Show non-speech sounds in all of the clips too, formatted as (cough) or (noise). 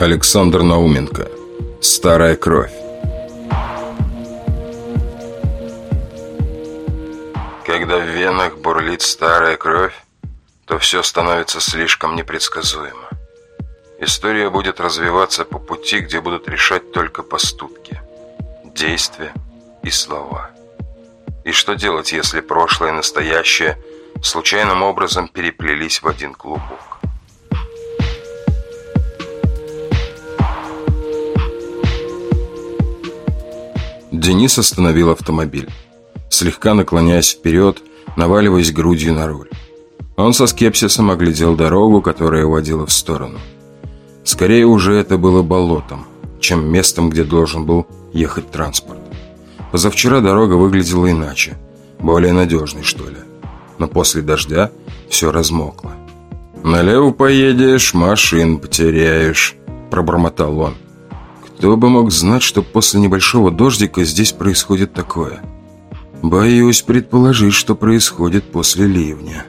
Александр Науменко Старая кровь Когда в венах бурлит старая кровь, то все становится слишком непредсказуемо. История будет развиваться по пути, где будут решать только поступки, действия и слова. И что делать, если прошлое и настоящее случайным образом переплелись в один клубок? Денис остановил автомобиль, слегка наклоняясь вперед, наваливаясь грудью на руль. Он со скепсисом оглядел дорогу, которая уводила в сторону. Скорее уже это было болотом, чем местом, где должен был ехать транспорт. Позавчера дорога выглядела иначе, более надежной, что ли. Но после дождя все размокло. «Налево поедешь, машин потеряешь», – пробормотал он. Кто бы мог знать, что после небольшого дождика здесь происходит такое? Боюсь предположить, что происходит после ливня.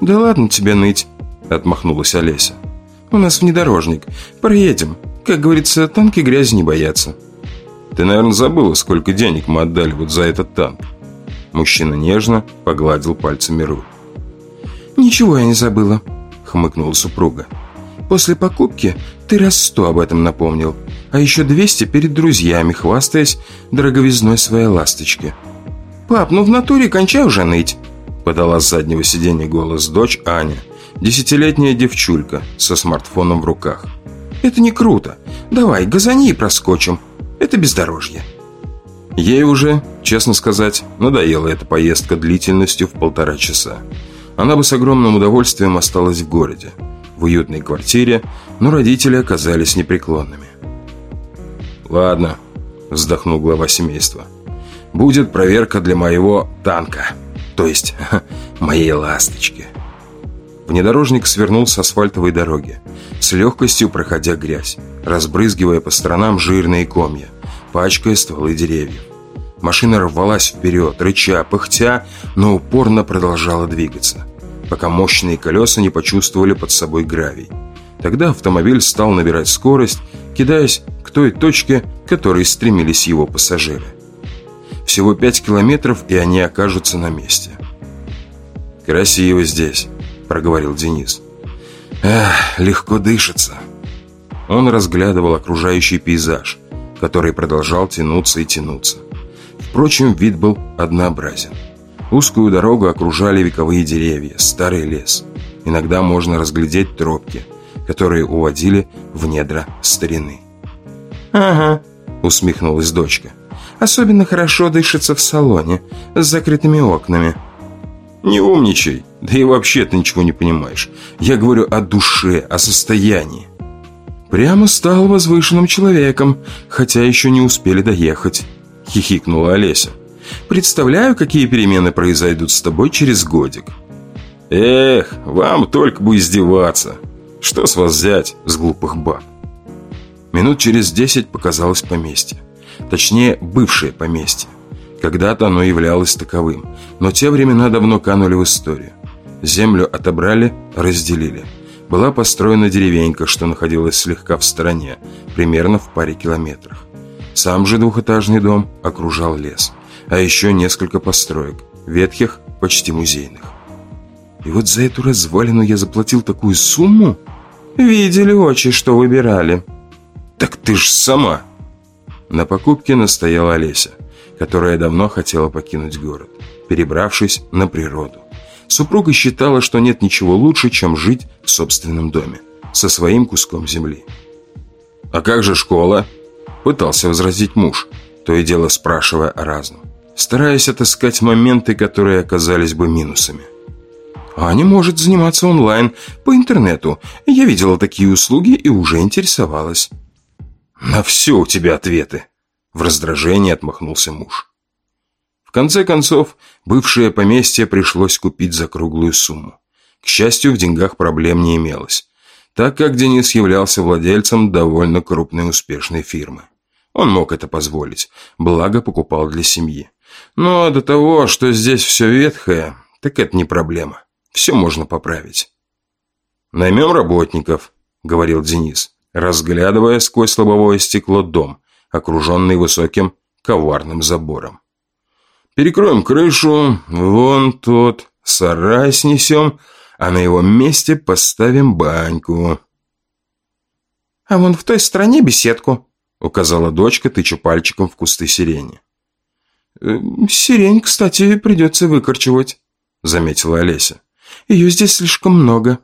«Да ладно тебе ныть», — отмахнулась Олеся. «У нас внедорожник. Проедем. Как говорится, танки грязи не боятся». «Ты, наверное, забыла, сколько денег мы отдали вот за этот танк». Мужчина нежно погладил пальцами руль. «Ничего я не забыла», — хмыкнула супруга. «После покупки ты раз сто об этом напомнил а еще 200 перед друзьями, хвастаясь дороговизной своей ласточки. «Пап, ну в натуре кончай уже ныть!» Подала с заднего сиденья голос дочь Аня, десятилетняя девчулька со смартфоном в руках. «Это не круто. Давай, газани и проскочим. Это бездорожье». Ей уже, честно сказать, надоела эта поездка длительностью в полтора часа. Она бы с огромным удовольствием осталась в городе, в уютной квартире, но родители оказались непреклонными. «Ладно», – вздохнул глава семейства. «Будет проверка для моего танка, то есть (laughs) моей ласточки». Внедорожник свернул с асфальтовой дороги, с легкостью проходя грязь, разбрызгивая по сторонам жирные комья, пачкая стволы деревьев. Машина рвалась вперед, рыча, пыхтя, но упорно продолжала двигаться, пока мощные колеса не почувствовали под собой гравий. Тогда автомобиль стал набирать скорость, кидаясь к той точке, к которой стремились его пассажиры. Всего пять километров, и они окажутся на месте. «Красиво здесь», — проговорил Денис. «Эх, легко дышится». Он разглядывал окружающий пейзаж, который продолжал тянуться и тянуться. Впрочем, вид был однообразен. Узкую дорогу окружали вековые деревья, старый лес. Иногда можно разглядеть тропки, которые уводили в недра старины. «Ага», — усмехнулась дочка. «Особенно хорошо дышится в салоне, с закрытыми окнами». «Не умничай, да и вообще ты ничего не понимаешь. Я говорю о душе, о состоянии». «Прямо стал возвышенным человеком, хотя еще не успели доехать», — хихикнула Олеся. «Представляю, какие перемены произойдут с тобой через годик». «Эх, вам только бы издеваться», что с вас взять, с глупых баб? Минут через десять показалось поместье. Точнее, бывшее поместье. Когда-то оно являлось таковым, но те времена давно канули в историю. Землю отобрали, разделили. Была построена деревенька, что находилась слегка в стороне, примерно в паре километрах. Сам же двухэтажный дом окружал лес, а еще несколько построек, ветхих, почти музейных. И вот за эту развалину я заплатил такую сумму? Видели очи, что выбирали. Так ты ж сама. На покупке настояла Олеся, которая давно хотела покинуть город, перебравшись на природу. Супруга считала, что нет ничего лучше, чем жить в собственном доме, со своим куском земли. «А как же школа?» Пытался возразить муж, то и дело спрашивая о разном, стараясь отыскать моменты, которые оказались бы минусами. Аня может заниматься онлайн, по интернету. Я видела такие услуги и уже интересовалась. На все у тебя ответы. В раздражении отмахнулся муж. В конце концов, бывшее поместье пришлось купить за круглую сумму. К счастью, в деньгах проблем не имелось, так как Денис являлся владельцем довольно крупной успешной фирмы. Он мог это позволить, благо покупал для семьи. Но до того, что здесь все ветхое, так это не проблема. Все можно поправить. «Наймем работников», — говорил Денис. разглядывая сквозь лобовое стекло дом, окруженный высоким коварным забором. «Перекроем крышу, вон тот, сарай снесем, а на его месте поставим баньку». «А вон в той стороне беседку», — указала дочка, тыча пальчиком в кусты сирени. «Э, «Сирень, кстати, придется выкорчевать», — заметила Олеся. «Ее здесь слишком много».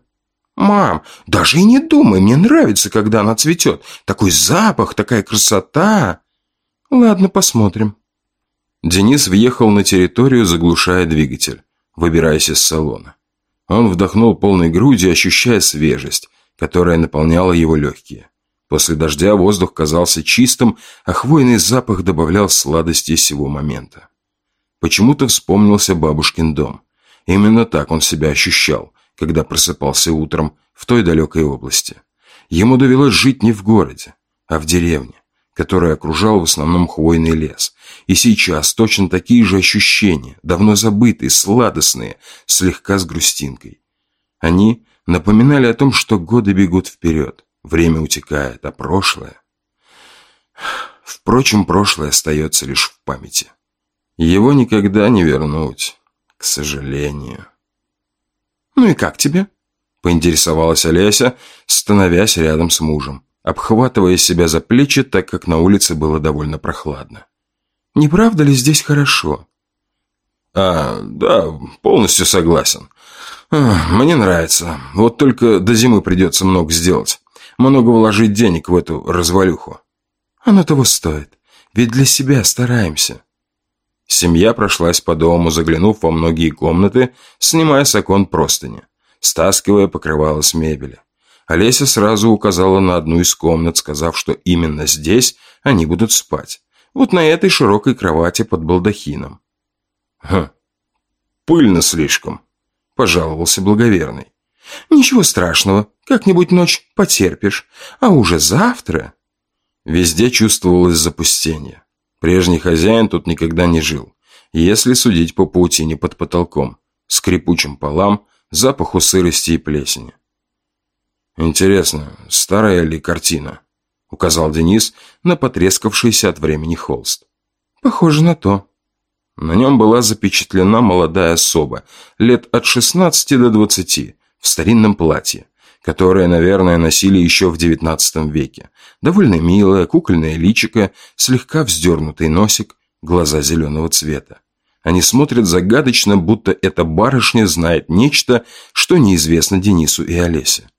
«Мам, даже и не думай, мне нравится, когда она цветет. Такой запах, такая красота!» «Ладно, посмотрим». Денис въехал на территорию, заглушая двигатель, выбираясь из салона. Он вдохнул полной грудью, ощущая свежесть, которая наполняла его легкие. После дождя воздух казался чистым, а хвойный запах добавлял сладости всего момента. Почему-то вспомнился бабушкин дом. Именно так он себя ощущал, когда просыпался утром в той далекой области. Ему довелось жить не в городе, а в деревне, которая окружал в основном хвойный лес. И сейчас точно такие же ощущения, давно забытые, сладостные, слегка с грустинкой. Они напоминали о том, что годы бегут вперед, время утекает, а прошлое... Впрочем, прошлое остается лишь в памяти. Его никогда не вернуть, к сожалению. «Ну и как тебе?» – поинтересовалась Олеся, становясь рядом с мужем, обхватывая себя за плечи, так как на улице было довольно прохладно. «Не правда ли здесь хорошо?» «А, да, полностью согласен. А, мне нравится. Вот только до зимы придется много сделать. Много вложить денег в эту развалюху». «Оно того стоит. Ведь для себя стараемся». Семья прошлась по дому, заглянув во многие комнаты, снимая с окон простыни, стаскивая покрывало с мебели. Олеся сразу указала на одну из комнат, сказав, что именно здесь они будут спать. Вот на этой широкой кровати под балдахином. «Хм, пыльно слишком», – пожаловался благоверный. «Ничего страшного, как-нибудь ночь потерпишь, а уже завтра...» Везде чувствовалось запустение. Прежний хозяин тут никогда не жил, если судить по паутине под потолком, скрипучим полам, запаху сырости и плесени. «Интересно, старая ли картина?» — указал Денис на потрескавшийся от времени холст. «Похоже на то». На нем была запечатлена молодая особа, лет от 16 до 20, в старинном платье, которое, наверное, носили еще в XIX веке. Довольно милое, кукольное личико, слегка вздернутый носик, глаза зеленого цвета. Они смотрят загадочно, будто эта барышня знает нечто, что неизвестно Денису и Олесе.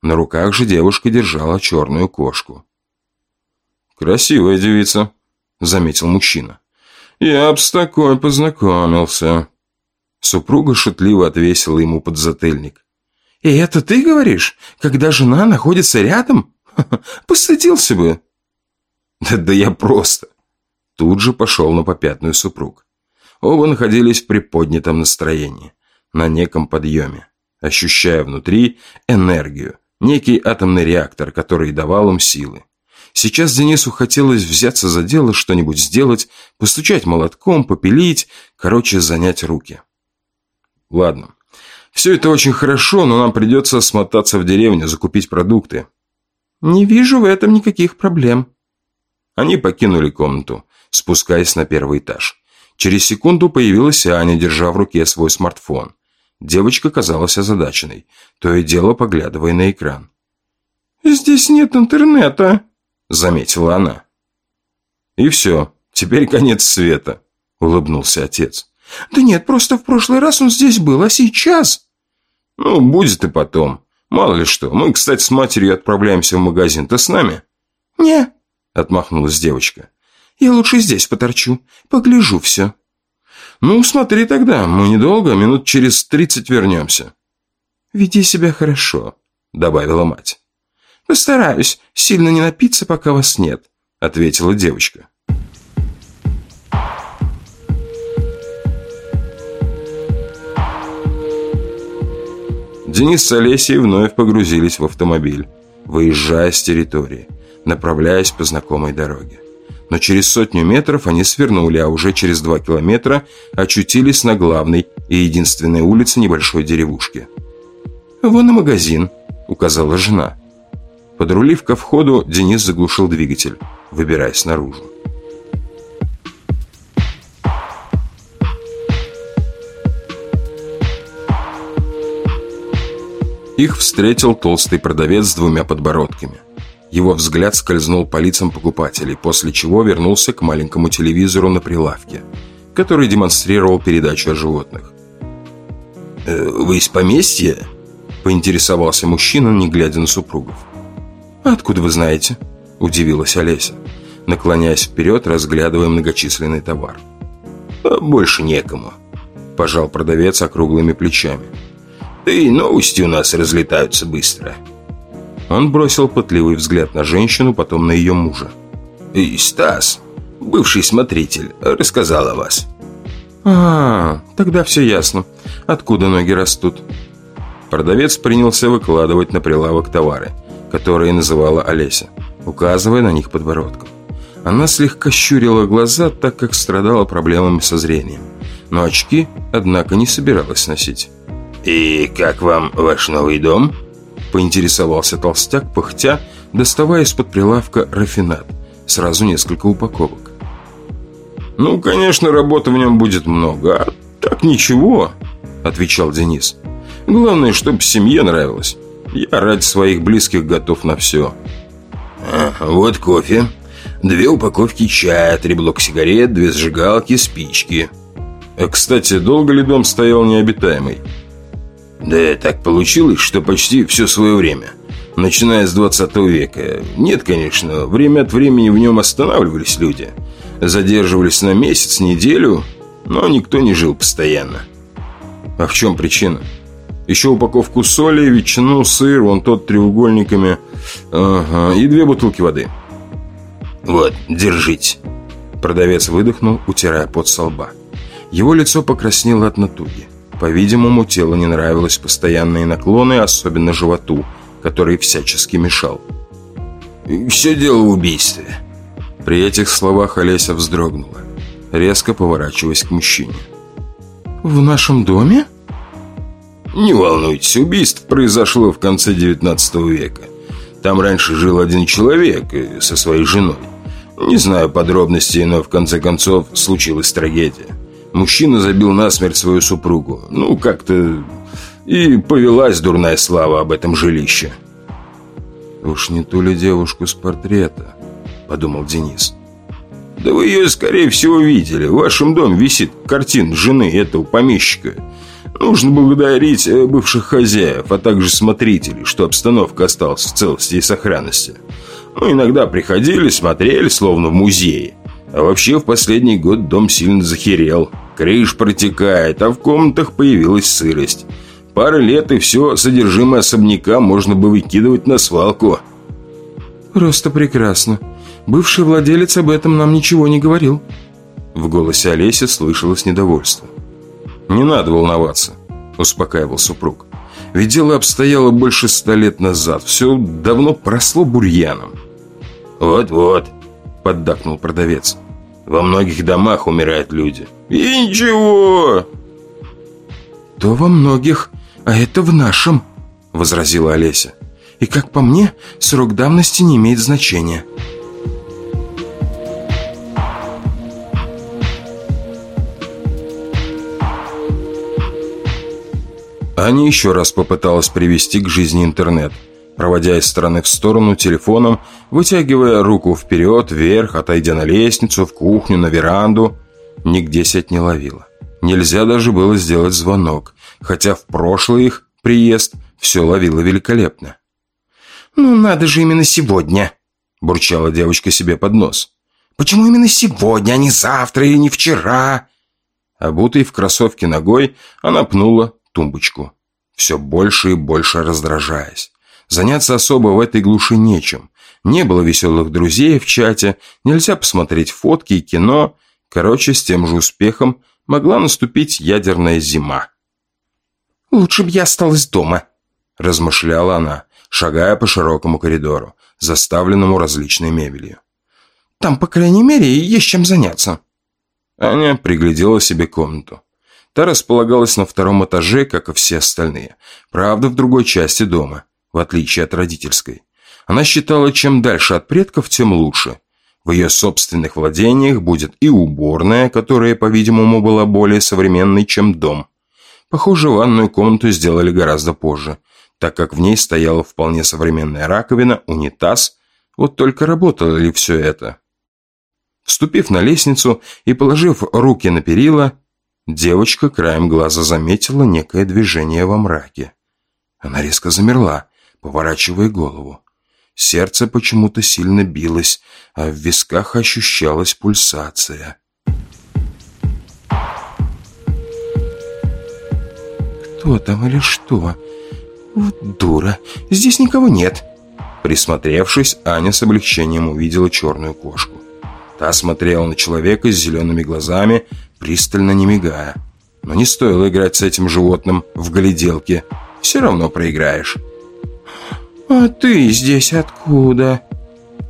На руках же девушка держала черную кошку. «Красивая девица», — заметил мужчина. «Я б с такой познакомился». Супруга шутливо отвесила ему подзатыльник. «И это ты говоришь, когда жена находится рядом? (laughs) Постыдился бы!» да, «Да я просто...» Тут же пошел на попятную супруг. Оба находились в приподнятом настроении, на неком подъеме, ощущая внутри энергию, некий атомный реактор, который давал им силы. Сейчас Денису хотелось взяться за дело, что-нибудь сделать, постучать молотком, попилить, короче, занять руки. Ладно, все это очень хорошо, но нам придется смотаться в деревню, закупить продукты. Не вижу в этом никаких проблем. Они покинули комнату, спускаясь на первый этаж. Через секунду появилась Аня, держа в руке свой смартфон. Девочка казалась озадаченной, то и дело поглядывая на экран. «Здесь нет интернета», — заметила она. «И все, теперь конец света», — улыбнулся отец. «Да нет, просто в прошлый раз он здесь был, а сейчас...» «Ну, будет и потом. Мало ли что. Мы, кстати, с матерью отправляемся в магазин. Ты с нами?» «Не», — отмахнулась девочка. «Я лучше здесь поторчу. Погляжу все». «Ну, смотри тогда. Мы недолго, минут через тридцать вернемся». «Веди себя хорошо», — добавила мать. «Постараюсь сильно не напиться, пока вас нет», — ответила девочка. Денис с Олесей вновь погрузились в автомобиль, выезжая с территории, направляясь по знакомой дороге. Но через сотню метров они свернули, а уже через два километра очутились на главной и единственной улице небольшой деревушки. «Вон и магазин», — указала жена. Подрулив ко входу, Денис заглушил двигатель, выбираясь наружу. Их встретил толстый продавец с двумя подбородками. Его взгляд скользнул по лицам покупателей, после чего вернулся к маленькому телевизору на прилавке, который демонстрировал передачу о животных. «Э, «Вы из поместья?» – поинтересовался мужчина, не глядя на супругов. «Откуда вы знаете?» – удивилась Олеся, наклоняясь вперед, разглядывая многочисленный товар. «А «Больше некому», – пожал продавец округлыми плечами. Да и новости у нас разлетаются быстро. Он бросил пытливый взгляд на женщину, потом на ее мужа. И Стас, бывший смотритель, рассказал о вас. А, тогда все ясно. Откуда ноги растут? Продавец принялся выкладывать на прилавок товары, которые называла Олеся, указывая на них подбородком. Она слегка щурила глаза, так как страдала проблемами со зрением. Но очки, однако, не собиралась носить. «И как вам ваш новый дом?» Поинтересовался толстяк, пыхтя, доставая из-под прилавка рафинат. Сразу несколько упаковок. «Ну, конечно, работы в нем будет много, а так ничего», Отвечал Денис. «Главное, чтобы семье нравилось. Я ради своих близких готов на все». А, «Вот кофе, две упаковки чая, три блока сигарет, две зажигалки, спички». А, «Кстати, долго ли дом стоял необитаемый?» Да так получилось, что почти все свое время, начиная с 20 века. Нет, конечно, время от времени в нем останавливались люди. Задерживались на месяц, неделю, но никто не жил постоянно. А в чем причина? Еще упаковку соли, ветчину, сыр, вон тот треугольниками. Ага, и две бутылки воды. Вот, держите. Продавец выдохнул, утирая пот со лба. Его лицо покраснело от натуги. По-видимому, телу не нравилось постоянные наклоны, особенно животу, который всячески мешал. «Все дело в убийстве». При этих словах Олеся вздрогнула, резко поворачиваясь к мужчине. «В нашем доме?» «Не волнуйтесь, убийство произошло в конце 19 века. Там раньше жил один человек э, со своей женой. Не знаю подробностей, но в конце концов случилась трагедия. Мужчина забил насмерть свою супругу. Ну, как-то... И повелась дурная слава об этом жилище. «Уж не ту ли девушку с портрета?» Подумал Денис. «Да вы ее, скорее всего, видели. В вашем доме висит картина жены этого помещика. Нужно благодарить э, бывших хозяев, а также смотрителей, что обстановка осталась в целости и сохранности. Мы иногда приходили, смотрели, словно в музее. А вообще в последний год дом сильно захерел. Крыш протекает, а в комнатах появилась сырость. Пара лет и все содержимое особняка можно бы выкидывать на свалку. Просто прекрасно. Бывший владелец об этом нам ничего не говорил. В голосе Олеси слышалось недовольство. «Не надо волноваться», – успокаивал супруг. «Ведь дело обстояло больше ста лет назад. Все давно просло бурьяном». «Вот-вот», – поддакнул продавец. «Во многих домах умирают люди. И ничего!» «То во многих, а это в нашем», — возразила Олеся. «И как по мне, срок давности не имеет значения». Аня еще раз попыталась привести к жизни интернет, проводя из стороны в сторону телефоном, вытягивая руку вперед, вверх, отойдя на лестницу, в кухню, на веранду — Нигде сеть не ловила. Нельзя даже было сделать звонок, хотя в прошлый их приезд все ловило великолепно. «Ну надо же именно сегодня!» – бурчала девочка себе под нос. «Почему именно сегодня, а не завтра или не вчера?» Обутой в кроссовке ногой, она пнула тумбочку, все больше и больше раздражаясь. Заняться особо в этой глуши нечем. Не было веселых друзей в чате, нельзя посмотреть фотки и кино – Короче, с тем же успехом могла наступить ядерная зима. «Лучше бы я осталась дома», – размышляла она, шагая по широкому коридору, заставленному различной мебелью. «Там, по крайней мере, есть чем заняться». Аня приглядела себе комнату. Та располагалась на втором этаже, как и все остальные. Правда, в другой части дома, в отличие от родительской. Она считала, чем дальше от предков, тем лучше. В ее собственных владениях будет и уборная, которая, по-видимому, была более современной, чем дом. Похоже, ванную комнату сделали гораздо позже, так как в ней стояла вполне современная раковина, унитаз. Вот только работало ли все это? Вступив на лестницу и положив руки на перила, девочка краем глаза заметила некое движение во мраке. Она резко замерла, поворачивая голову. Сердце почему-то сильно билось, а в висках ощущалась пульсация. «Кто там или что? Вот дура, здесь никого нет!» Присмотревшись, Аня с облегчением увидела черную кошку. Та смотрела на человека с зелеными глазами, пристально не мигая. Но не стоило играть с этим животным в гляделке. Все равно проиграешь. «А ты здесь откуда?»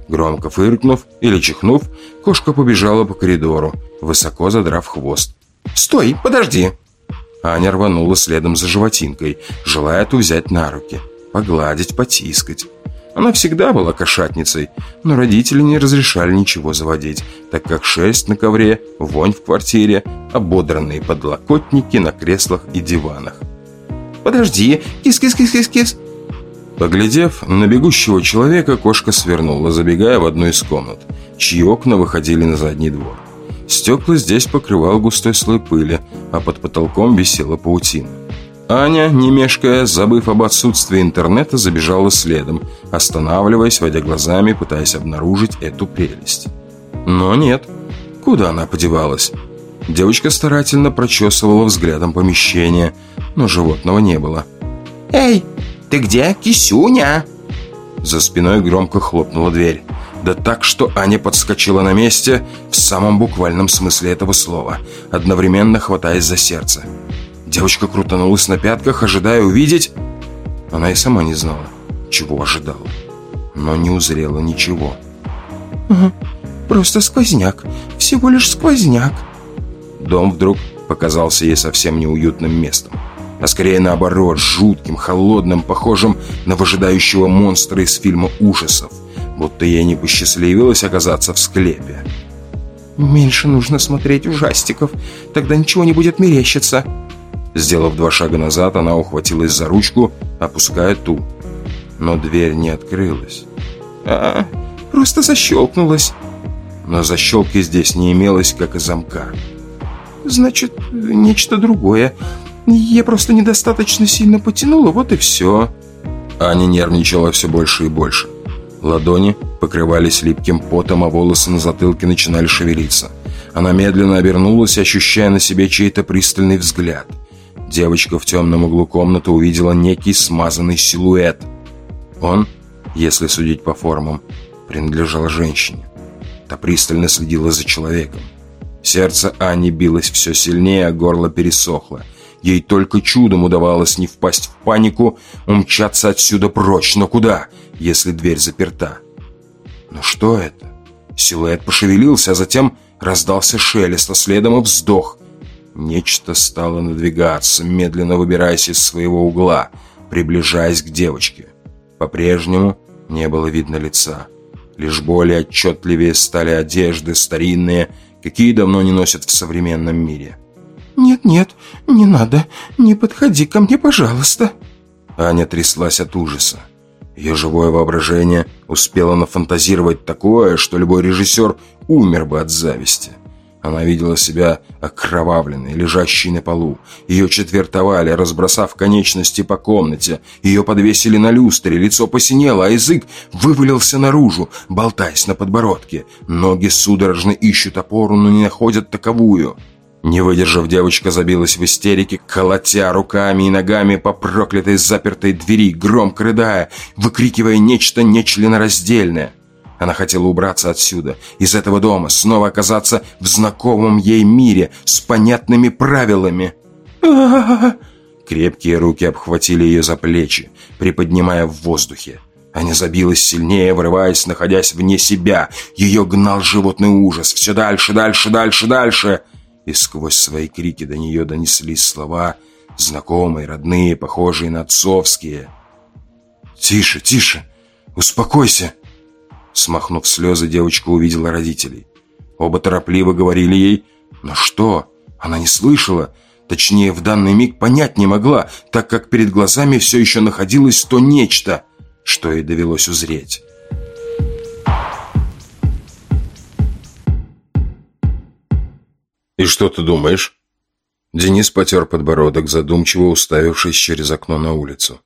Громко фыркнув или чихнув, кошка побежала по коридору, высоко задрав хвост. «Стой, подожди!» Аня рванула следом за животинкой, желая ту взять на руки, погладить, потискать. Она всегда была кошатницей, но родители не разрешали ничего заводить, так как шерсть на ковре, вонь в квартире, ободранные подлокотники на креслах и диванах. «Подожди! Кис-кис-кис-кис-кис!» Поглядев на бегущего человека, кошка свернула, забегая в одну из комнат, чьи окна выходили на задний двор. Стекла здесь покрывал густой слой пыли, а под потолком висела паутина. Аня, не мешкая, забыв об отсутствии интернета, забежала следом, останавливаясь, водя глазами, пытаясь обнаружить эту прелесть. Но нет. Куда она подевалась? Девочка старательно прочесывала взглядом помещение, но животного не было. «Эй, ты где, кисюня?» За спиной громко хлопнула дверь. Да так, что Аня подскочила на месте в самом буквальном смысле этого слова, одновременно хватаясь за сердце. Девочка крутанулась на пятках, ожидая увидеть... Она и сама не знала, чего ожидала. Но не узрела ничего. Угу, «Просто сквозняк. Всего лишь сквозняк». Дом вдруг показался ей совсем неуютным местом. А скорее наоборот, жутким, холодным, похожим на выжидающего монстра из фильма ужасов. Будто ей не посчастливилось оказаться в склепе. «Меньше нужно смотреть ужастиков, тогда ничего не будет мерещиться», Сделав два шага назад, она ухватилась за ручку, опуская ту. Но дверь не открылась. А, просто защелкнулась. Но защелки здесь не имелось, как и замка. Значит, нечто другое. Я просто недостаточно сильно потянула, вот и все. Аня нервничала все больше и больше. Ладони покрывались липким потом, а волосы на затылке начинали шевелиться. Она медленно обернулась, ощущая на себе чей-то пристальный взгляд – Девочка в темном углу комнаты увидела некий смазанный силуэт. Он, если судить по формам, принадлежал женщине. Та пристально следила за человеком. Сердце Ани билось все сильнее, а горло пересохло. Ей только чудом удавалось не впасть в панику, умчаться отсюда прочь. Но куда, если дверь заперта? Но что это? Силуэт пошевелился, а затем раздался шелест, а следом и вздох. Нечто стало надвигаться, медленно выбираясь из своего угла, приближаясь к девочке. По-прежнему не было видно лица. Лишь более отчетливее стали одежды, старинные, какие давно не носят в современном мире. «Нет-нет, не надо, не подходи ко мне, пожалуйста». Аня тряслась от ужаса. Ее живое воображение успело нафантазировать такое, что любой режиссер умер бы от зависти. Она видела себя окровавленной, лежащей на полу. Ее четвертовали, разбросав конечности по комнате. Ее подвесили на люстре, лицо посинело, а язык вывалился наружу, болтаясь на подбородке. Ноги судорожно ищут опору, но не находят таковую. Не выдержав, девочка забилась в истерике, колотя руками и ногами по проклятой запертой двери, громко рыдая, выкрикивая нечто нечленораздельное. Она хотела убраться отсюда, из этого дома, снова оказаться в знакомом ей мире с понятными правилами. (laughs) Крепкие руки обхватили ее за плечи, приподнимая в воздухе. Аня забилась сильнее, вырываясь, находясь вне себя. Ее гнал животный ужас. Все дальше, дальше, дальше, дальше. И сквозь свои крики до нее донеслись слова, знакомые, родные, похожие на отцовские. «Тише, тише! «Успокойся!» Смахнув слезы, девочка увидела родителей. Оба торопливо говорили ей «Но что?» Она не слышала, точнее, в данный миг понять не могла, так как перед глазами все еще находилось то нечто, что ей довелось узреть. «И что ты думаешь?» Денис потер подбородок, задумчиво уставившись через окно на улицу,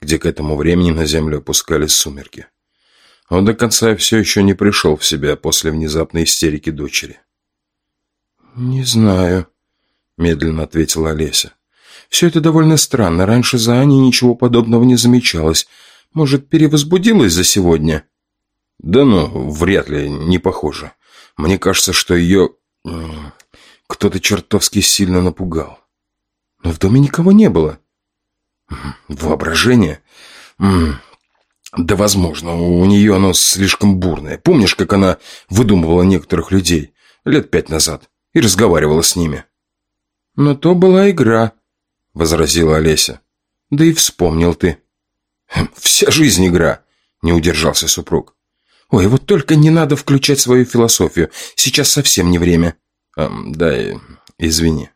где к этому времени на землю опускались сумерки. Он до конца все еще не пришел в себя после внезапной истерики дочери. «Не знаю», — медленно ответила Олеся. «Все это довольно странно. Раньше за Аней ничего подобного не замечалось. Может, перевозбудилась за сегодня?» «Да ну, вряд ли, не похоже. Мне кажется, что ее кто-то чертовски сильно напугал. Но в доме никого не было. Воображение? Да, возможно, у нее оно слишком бурное. Помнишь, как она выдумывала некоторых людей лет пять назад и разговаривала с ними? «Но то была игра», — возразила Олеся. «Да и вспомнил ты». Хм, «Вся жизнь игра», — не удержался супруг. «Ой, вот только не надо включать свою философию. Сейчас совсем не время». Эм, «Да, извини».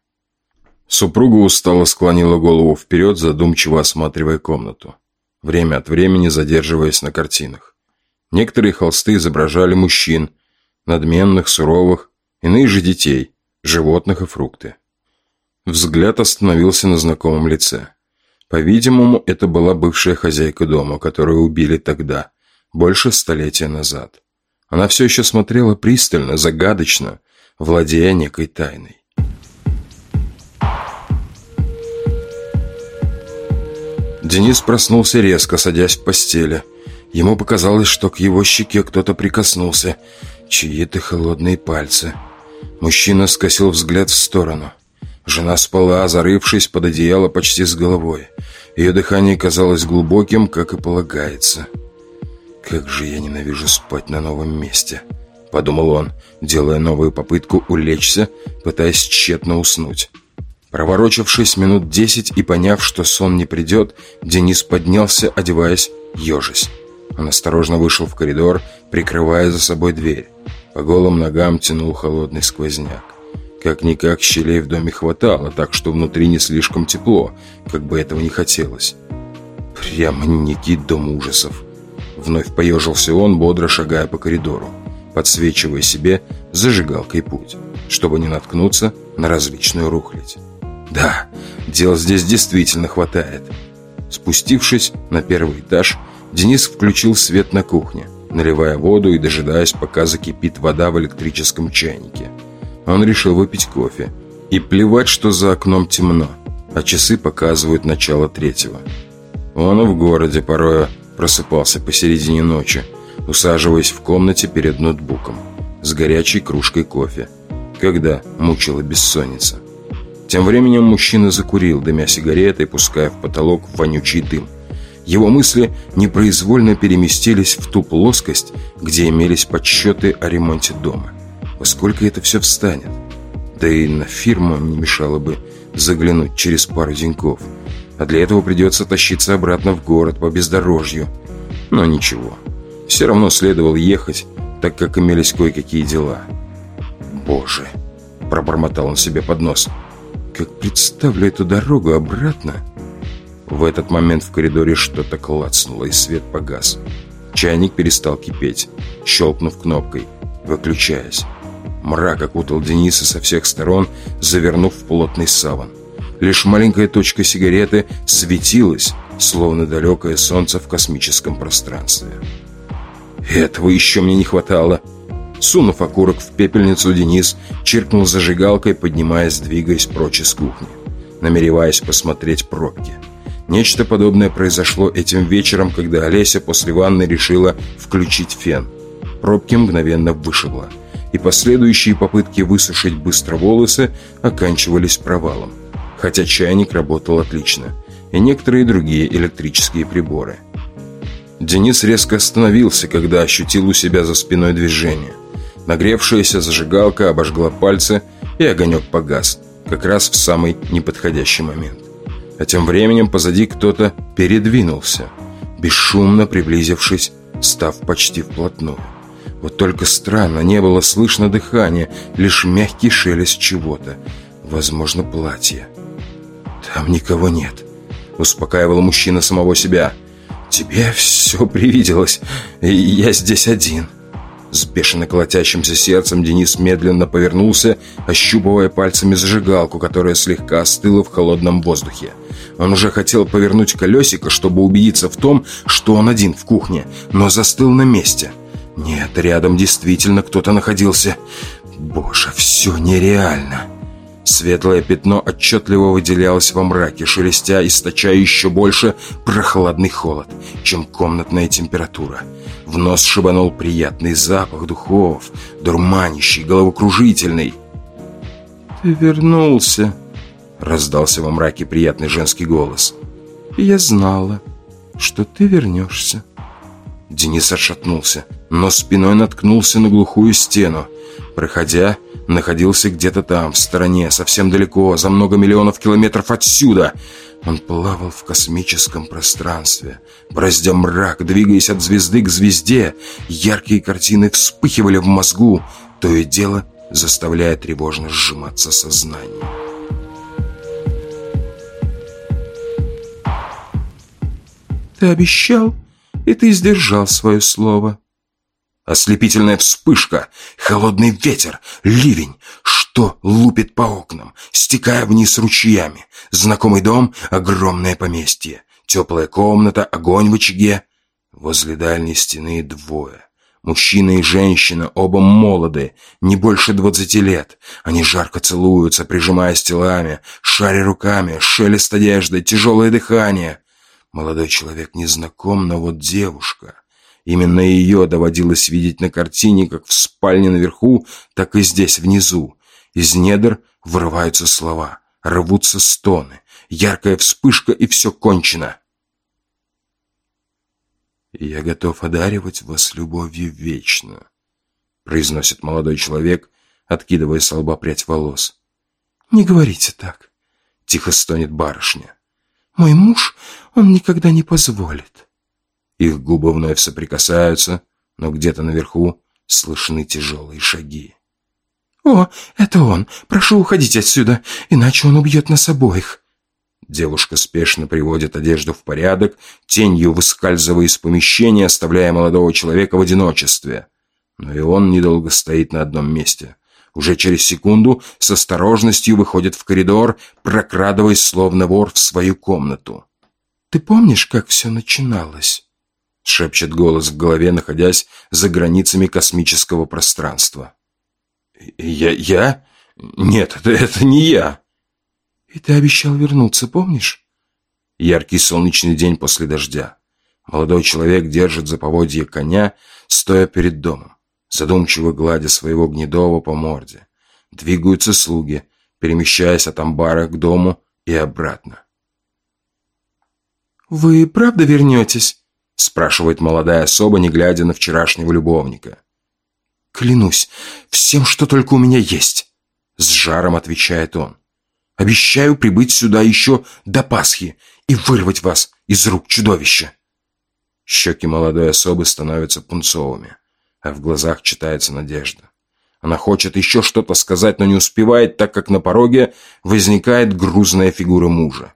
Супруга устало склонила голову вперед, задумчиво осматривая комнату, время от времени задерживаясь на картинах. Некоторые холсты изображали мужчин, надменных, суровых, иные же детей, животных и фрукты. Взгляд остановился на знакомом лице. По-видимому, это была бывшая хозяйка дома, которую убили тогда, больше столетия назад. Она все еще смотрела пристально, загадочно, владея некой тайной. Денис проснулся резко, садясь в постели. Ему показалось, что к его щеке кто-то прикоснулся. Чьи-то холодные пальцы. Мужчина скосил взгляд в сторону. Жена спала, зарывшись под одеяло почти с головой. Ее дыхание казалось глубоким, как и полагается. «Как же я ненавижу спать на новом месте!» — подумал он, делая новую попытку улечься, пытаясь тщетно уснуть. Проворочившись минут десять и поняв, что сон не придет, Денис поднялся, одеваясь, ежась. Он осторожно вышел в коридор, прикрывая за собой дверь. По голым ногам тянул холодный сквозняк. Как-никак щелей в доме хватало, так что внутри не слишком тепло, как бы этого не хотелось. Прямо некий дом ужасов. Вновь поежился он, бодро шагая по коридору подсвечивая себе зажигалкой путь, чтобы не наткнуться на различную рухлядь. Да, дел здесь действительно хватает. Спустившись на первый этаж, Денис включил свет на кухне, наливая воду и дожидаясь, пока закипит вода в электрическом чайнике. Он решил выпить кофе. И плевать, что за окном темно, а часы показывают начало третьего. Он в городе порой просыпался посередине ночи, усаживаясь в комнате перед ноутбуком с горячей кружкой кофе, когда мучила бессонница. Тем временем мужчина закурил, дымя сигаретой, пуская в потолок вонючий дым. Его мысли непроизвольно переместились в ту плоскость, где имелись подсчеты о ремонте дома. Во сколько это все встанет? Да и на фирму не мешало бы заглянуть через пару деньков. А для этого придется тащиться обратно в город по бездорожью. Но ничего, все равно следовало ехать, так как имелись кое-какие дела. «Боже!» – пробормотал он себе под нос. «Как представлю эту дорогу обратно!» В этот момент в коридоре что-то клацнуло, и свет погас. Чайник перестал кипеть, щелкнув кнопкой, выключаясь. Мрак окутал Дениса со всех сторон, завернув в плотный саван. Лишь маленькая точка сигареты светилась, словно далекое солнце в космическом пространстве. Этого еще мне не хватало. Сунув окурок в пепельницу, Денис чиркнул зажигалкой, поднимаясь, двигаясь прочь из кухни, намереваясь посмотреть пробки. Нечто подобное произошло этим вечером, когда Олеся после ванны решила включить фен. Пробки мгновенно вышибло, и последующие попытки высушить быстро волосы оканчивались провалом. Хотя чайник работал отлично, и некоторые другие электрические приборы – Денис резко остановился, когда ощутил у себя за спиной движение. Нагревшаяся зажигалка обожгла пальцы, и огонек погас, как раз в самый неподходящий момент. А тем временем позади кто-то передвинулся, бесшумно приблизившись став почти вплотную. Вот только странно, не было слышно дыхания, лишь мягкий шелест чего-то. Возможно, платье. «Там никого нет», — успокаивал мужчина самого себя. «Тебе все привиделось, я здесь один». С бешено колотящимся сердцем Денис медленно повернулся, ощупывая пальцами зажигалку, которая слегка остыла в холодном воздухе. Он уже хотел повернуть колесико, чтобы убедиться в том, что он один в кухне, но застыл на месте. Нет, рядом действительно кто-то находился. Боже, все нереально. Светлое пятно отчетливо выделялось во мраке, шелестя, источая еще больше прохладный холод, чем комнатная температура. В нос шибанул приятный запах духов, дурманящий, головокружительный. «Ты вернулся!» — раздался во мраке приятный женский голос. «Я знала, что ты вернешься». Денис отшатнулся, но спиной наткнулся на глухую стену. Проходя, находился где-то там, в стороне, совсем далеко, за много миллионов километров отсюда. Он плавал в космическом пространстве, бороздя мрак, двигаясь от звезды к звезде. Яркие картины вспыхивали в мозгу, то и дело заставляя тревожно сжиматься сознание. «Ты обещал, и ты сдержал свое слово», Ослепительная вспышка, холодный ветер, ливень, что лупит по окнам, стекая вниз ручьями. Знакомый дом, огромное поместье, теплая комната, огонь в очаге. Возле дальней стены двое. Мужчина и женщина, оба молоды, не больше двадцати лет. Они жарко целуются, прижимаясь телами, шаря руками, шелест одежды, тяжелое дыхание. Молодой человек не знаком, но вот девушка. Именно ее доводилось видеть на картине как в спальне наверху, так и здесь внизу. Из недр вырываются слова, рвутся стоны, яркая вспышка и все кончено. «Я готов одаривать вас любовью вечно», — произносит молодой человек, откидывая с лба прядь волос. «Не говорите так», — тихо стонет барышня. «Мой муж, он никогда не позволит». Их губы вновь соприкасаются, но где-то наверху слышны тяжелые шаги. «О, это он! Прошу уходить отсюда, иначе он убьет нас обоих!» Девушка спешно приводит одежду в порядок, тенью выскальзывая из помещения, оставляя молодого человека в одиночестве. Но и он недолго стоит на одном месте. Уже через секунду с осторожностью выходит в коридор, прокрадываясь словно вор в свою комнату. «Ты помнишь, как все начиналось?» — шепчет голос в голове, находясь за границами космического пространства. «Я? Я? Нет, это, это не я!» «И ты обещал вернуться, помнишь?» Яркий солнечный день после дождя. Молодой человек держит за поводье коня, стоя перед домом, задумчиво гладя своего гнедого по морде. Двигаются слуги, перемещаясь от амбара к дому и обратно. «Вы правда вернетесь?» Спрашивает молодая особа, не глядя на вчерашнего любовника. «Клянусь, всем, что только у меня есть!» С жаром отвечает он. «Обещаю прибыть сюда еще до Пасхи и вырвать вас из рук чудовища!» Щеки молодой особы становятся пунцовыми, а в глазах читается надежда. Она хочет еще что-то сказать, но не успевает, так как на пороге возникает грузная фигура мужа.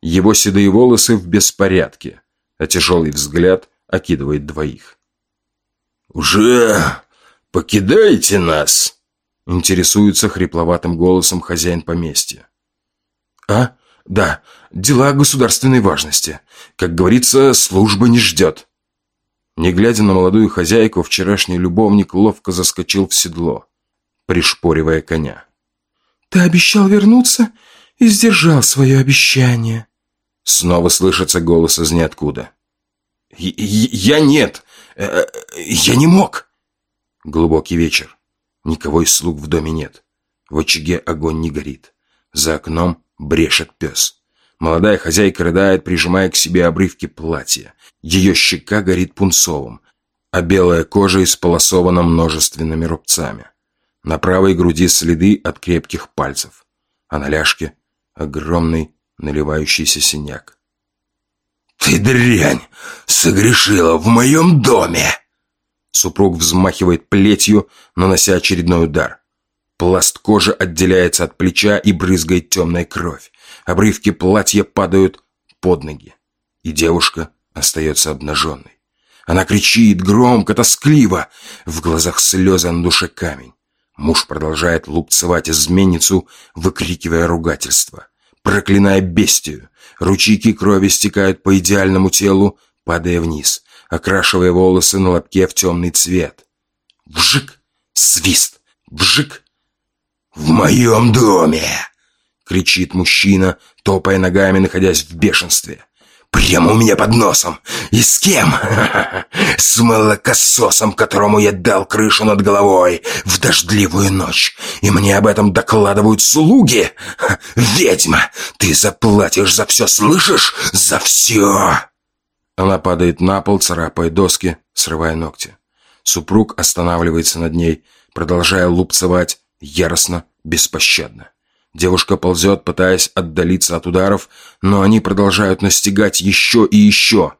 Его седые волосы в беспорядке, а тяжелый взгляд окидывает двоих. «Уже покидайте нас?» Интересуется хрипловатым голосом хозяин поместья. «А? Да, дела государственной важности. Как говорится, служба не ждет». Не глядя на молодую хозяйку, вчерашний любовник ловко заскочил в седло, пришпоривая коня. «Ты обещал вернуться и сдержал свое обещание», Снова слышится голос из ниоткуда. «Я нет! Э, я не мог!» Глубокий вечер. Никого из слуг в доме нет. В очаге огонь не горит. За окном брешет пес. Молодая хозяйка рыдает, прижимая к себе обрывки платья. Ее щека горит пунцовым, а белая кожа исполосована множественными рубцами. На правой груди следы от крепких пальцев, а на ляжке огромный наливающийся синяк. «Ты дрянь, согрешила в моем доме!» Супруг взмахивает плетью, нанося очередной удар. Пласт кожи отделяется от плеча и брызгает темная кровь. Обрывки платья падают под ноги. И девушка остается обнаженной. Она кричит громко, тоскливо. В глазах слезы, а на душе камень. Муж продолжает лупцевать изменницу, выкрикивая ругательство. Проклиная бестию. Ручейки крови стекают по идеальному телу, падая вниз, окрашивая волосы на лобке в темный цвет. Вжик! Свист! Вжик! «В моем доме!» — кричит мужчина, топая ногами, находясь в бешенстве. Прямо у меня под носом. И с кем? (laughs) С молокососом, которому я дал крышу над головой в дождливую ночь. И мне об этом докладывают слуги. (laughs) Ведьма, ты заплатишь за все, слышишь? За все. Она падает на пол, царапая доски, срывая ногти. Супруг останавливается над ней, продолжая лупцевать, яростно, беспощадно. Девушка ползет, пытаясь отдалиться от ударов, но они продолжают настигать еще и еще.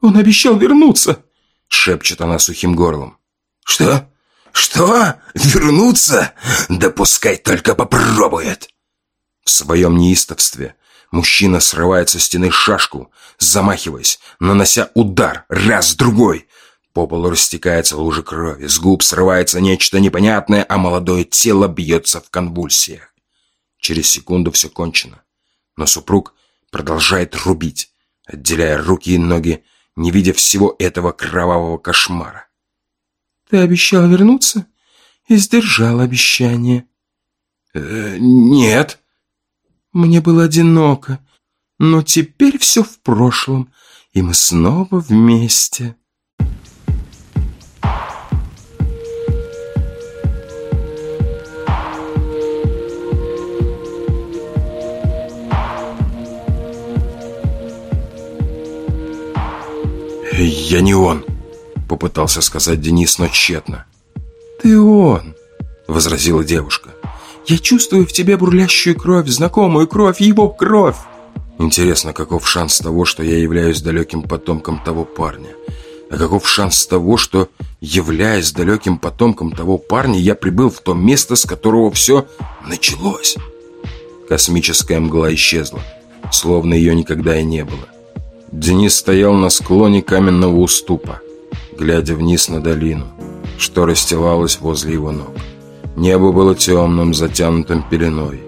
«Он обещал вернуться!» — шепчет она сухим горлом. «Что? Что? Вернуться? Да пускай только попробует!» В своем неистовстве мужчина срывает со стены шашку, замахиваясь, нанося удар раз-другой. По полу растекается лужа крови, с губ срывается нечто непонятное, а молодое тело бьется в конвульсиях. Через секунду все кончено. Но супруг продолжает рубить, отделяя руки и ноги, не видя всего этого кровавого кошмара. «Ты обещал вернуться и сдержал обещание». «Э, «Нет». «Мне было одиноко, но теперь все в прошлом, и мы снова вместе». «Я не он», — попытался сказать Денис, но тщетно. «Ты он», — возразила девушка. «Я чувствую в тебе бурлящую кровь, знакомую кровь, его кровь». Интересно, каков шанс того, что я являюсь далеким потомком того парня? А каков шанс того, что, являясь далеким потомком того парня, я прибыл в то место, с которого все началось? Космическая мгла исчезла, словно ее никогда и не было. Денис стоял на склоне каменного уступа, глядя вниз на долину, что расстилалось возле его ног. Небо было темным, затянутым пеленой.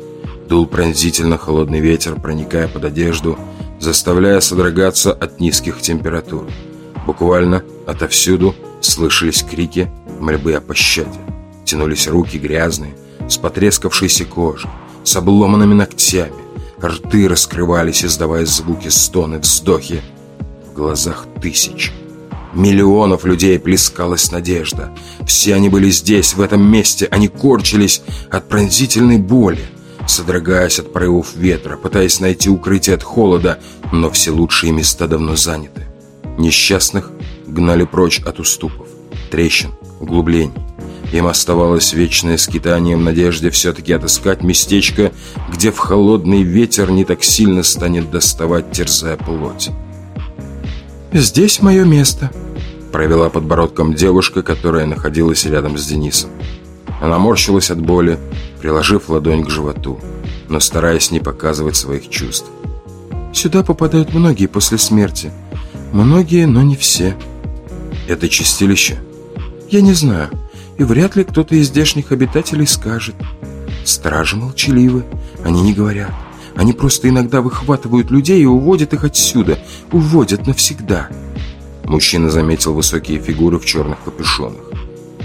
Дул пронзительно холодный ветер, проникая под одежду, заставляя содрогаться от низких температур. Буквально отовсюду слышались крики мольбы о пощаде. Тянулись руки грязные, с потрескавшейся кожей, с обломанными ногтями, Рты раскрывались, издавая звуки, стоны, вздохи. В глазах тысяч, миллионов людей плескалась надежда. Все они были здесь, в этом месте. Они корчились от пронзительной боли, содрогаясь от порывов ветра, пытаясь найти укрытие от холода, но все лучшие места давно заняты. Несчастных гнали прочь от уступов, трещин, углублений. Им оставалось вечное скитание в надежде все-таки отыскать местечко, где в холодный ветер не так сильно станет доставать, терзая плоть. «Здесь мое место», — провела подбородком девушка, которая находилась рядом с Денисом. Она морщилась от боли, приложив ладонь к животу, но стараясь не показывать своих чувств. «Сюда попадают многие после смерти. Многие, но не все». «Это чистилище?» «Я не знаю и вряд ли кто-то из здешних обитателей скажет. Стражи молчаливы, они не говорят. Они просто иногда выхватывают людей и уводят их отсюда, уводят навсегда. Мужчина заметил высокие фигуры в черных капюшонах.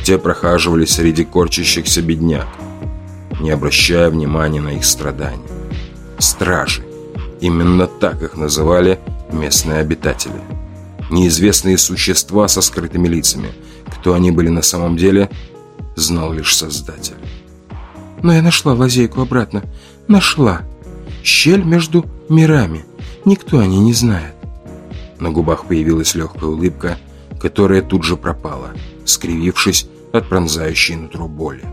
Те прохаживались среди корчащихся бедняк, не обращая внимания на их страдания. Стражи. Именно так их называли местные обитатели. Неизвестные существа со скрытыми лицами – кто они были на самом деле, знал лишь Создатель. Но я нашла лазейку обратно. Нашла. Щель между мирами. Никто о ней не знает. На губах появилась легкая улыбка, которая тут же пропала, скривившись от пронзающей нутро боли.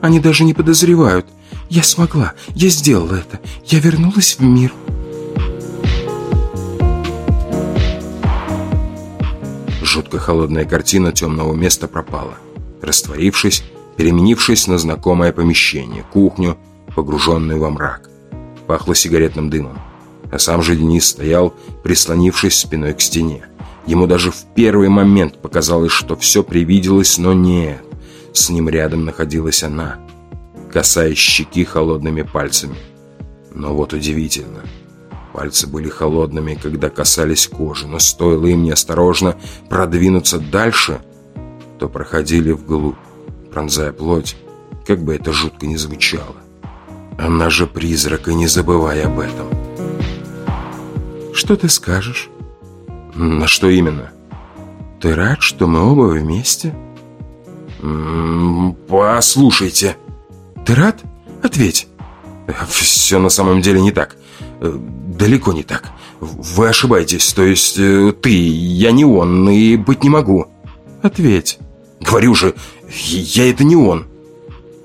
Они даже не подозревают. Я смогла. Я сделала это. Я вернулась в мир. Жутко холодная картина темного места пропала, растворившись, переменившись на знакомое помещение, кухню, погруженную во мрак. Пахло сигаретным дымом. А сам же Денис стоял, прислонившись спиной к стене. Ему даже в первый момент показалось, что все привиделось, но нет. С ним рядом находилась она, касаясь щеки холодными пальцами. Но вот удивительно. Пальцы были холодными, когда касались кожи, но стоило им неосторожно продвинуться дальше, то проходили вглубь, пронзая плоть, как бы это жутко не звучало. Она же призрак, и не забывай об этом. Что ты скажешь? На что именно? Ты рад, что мы оба вместе? М -м, послушайте. Ты рад? Ответь. Все на самом деле не так. Э, далеко не так. Вы ошибаетесь. То есть э, ты, я не он, и быть не могу. Ответь. Говорю же, я это не он.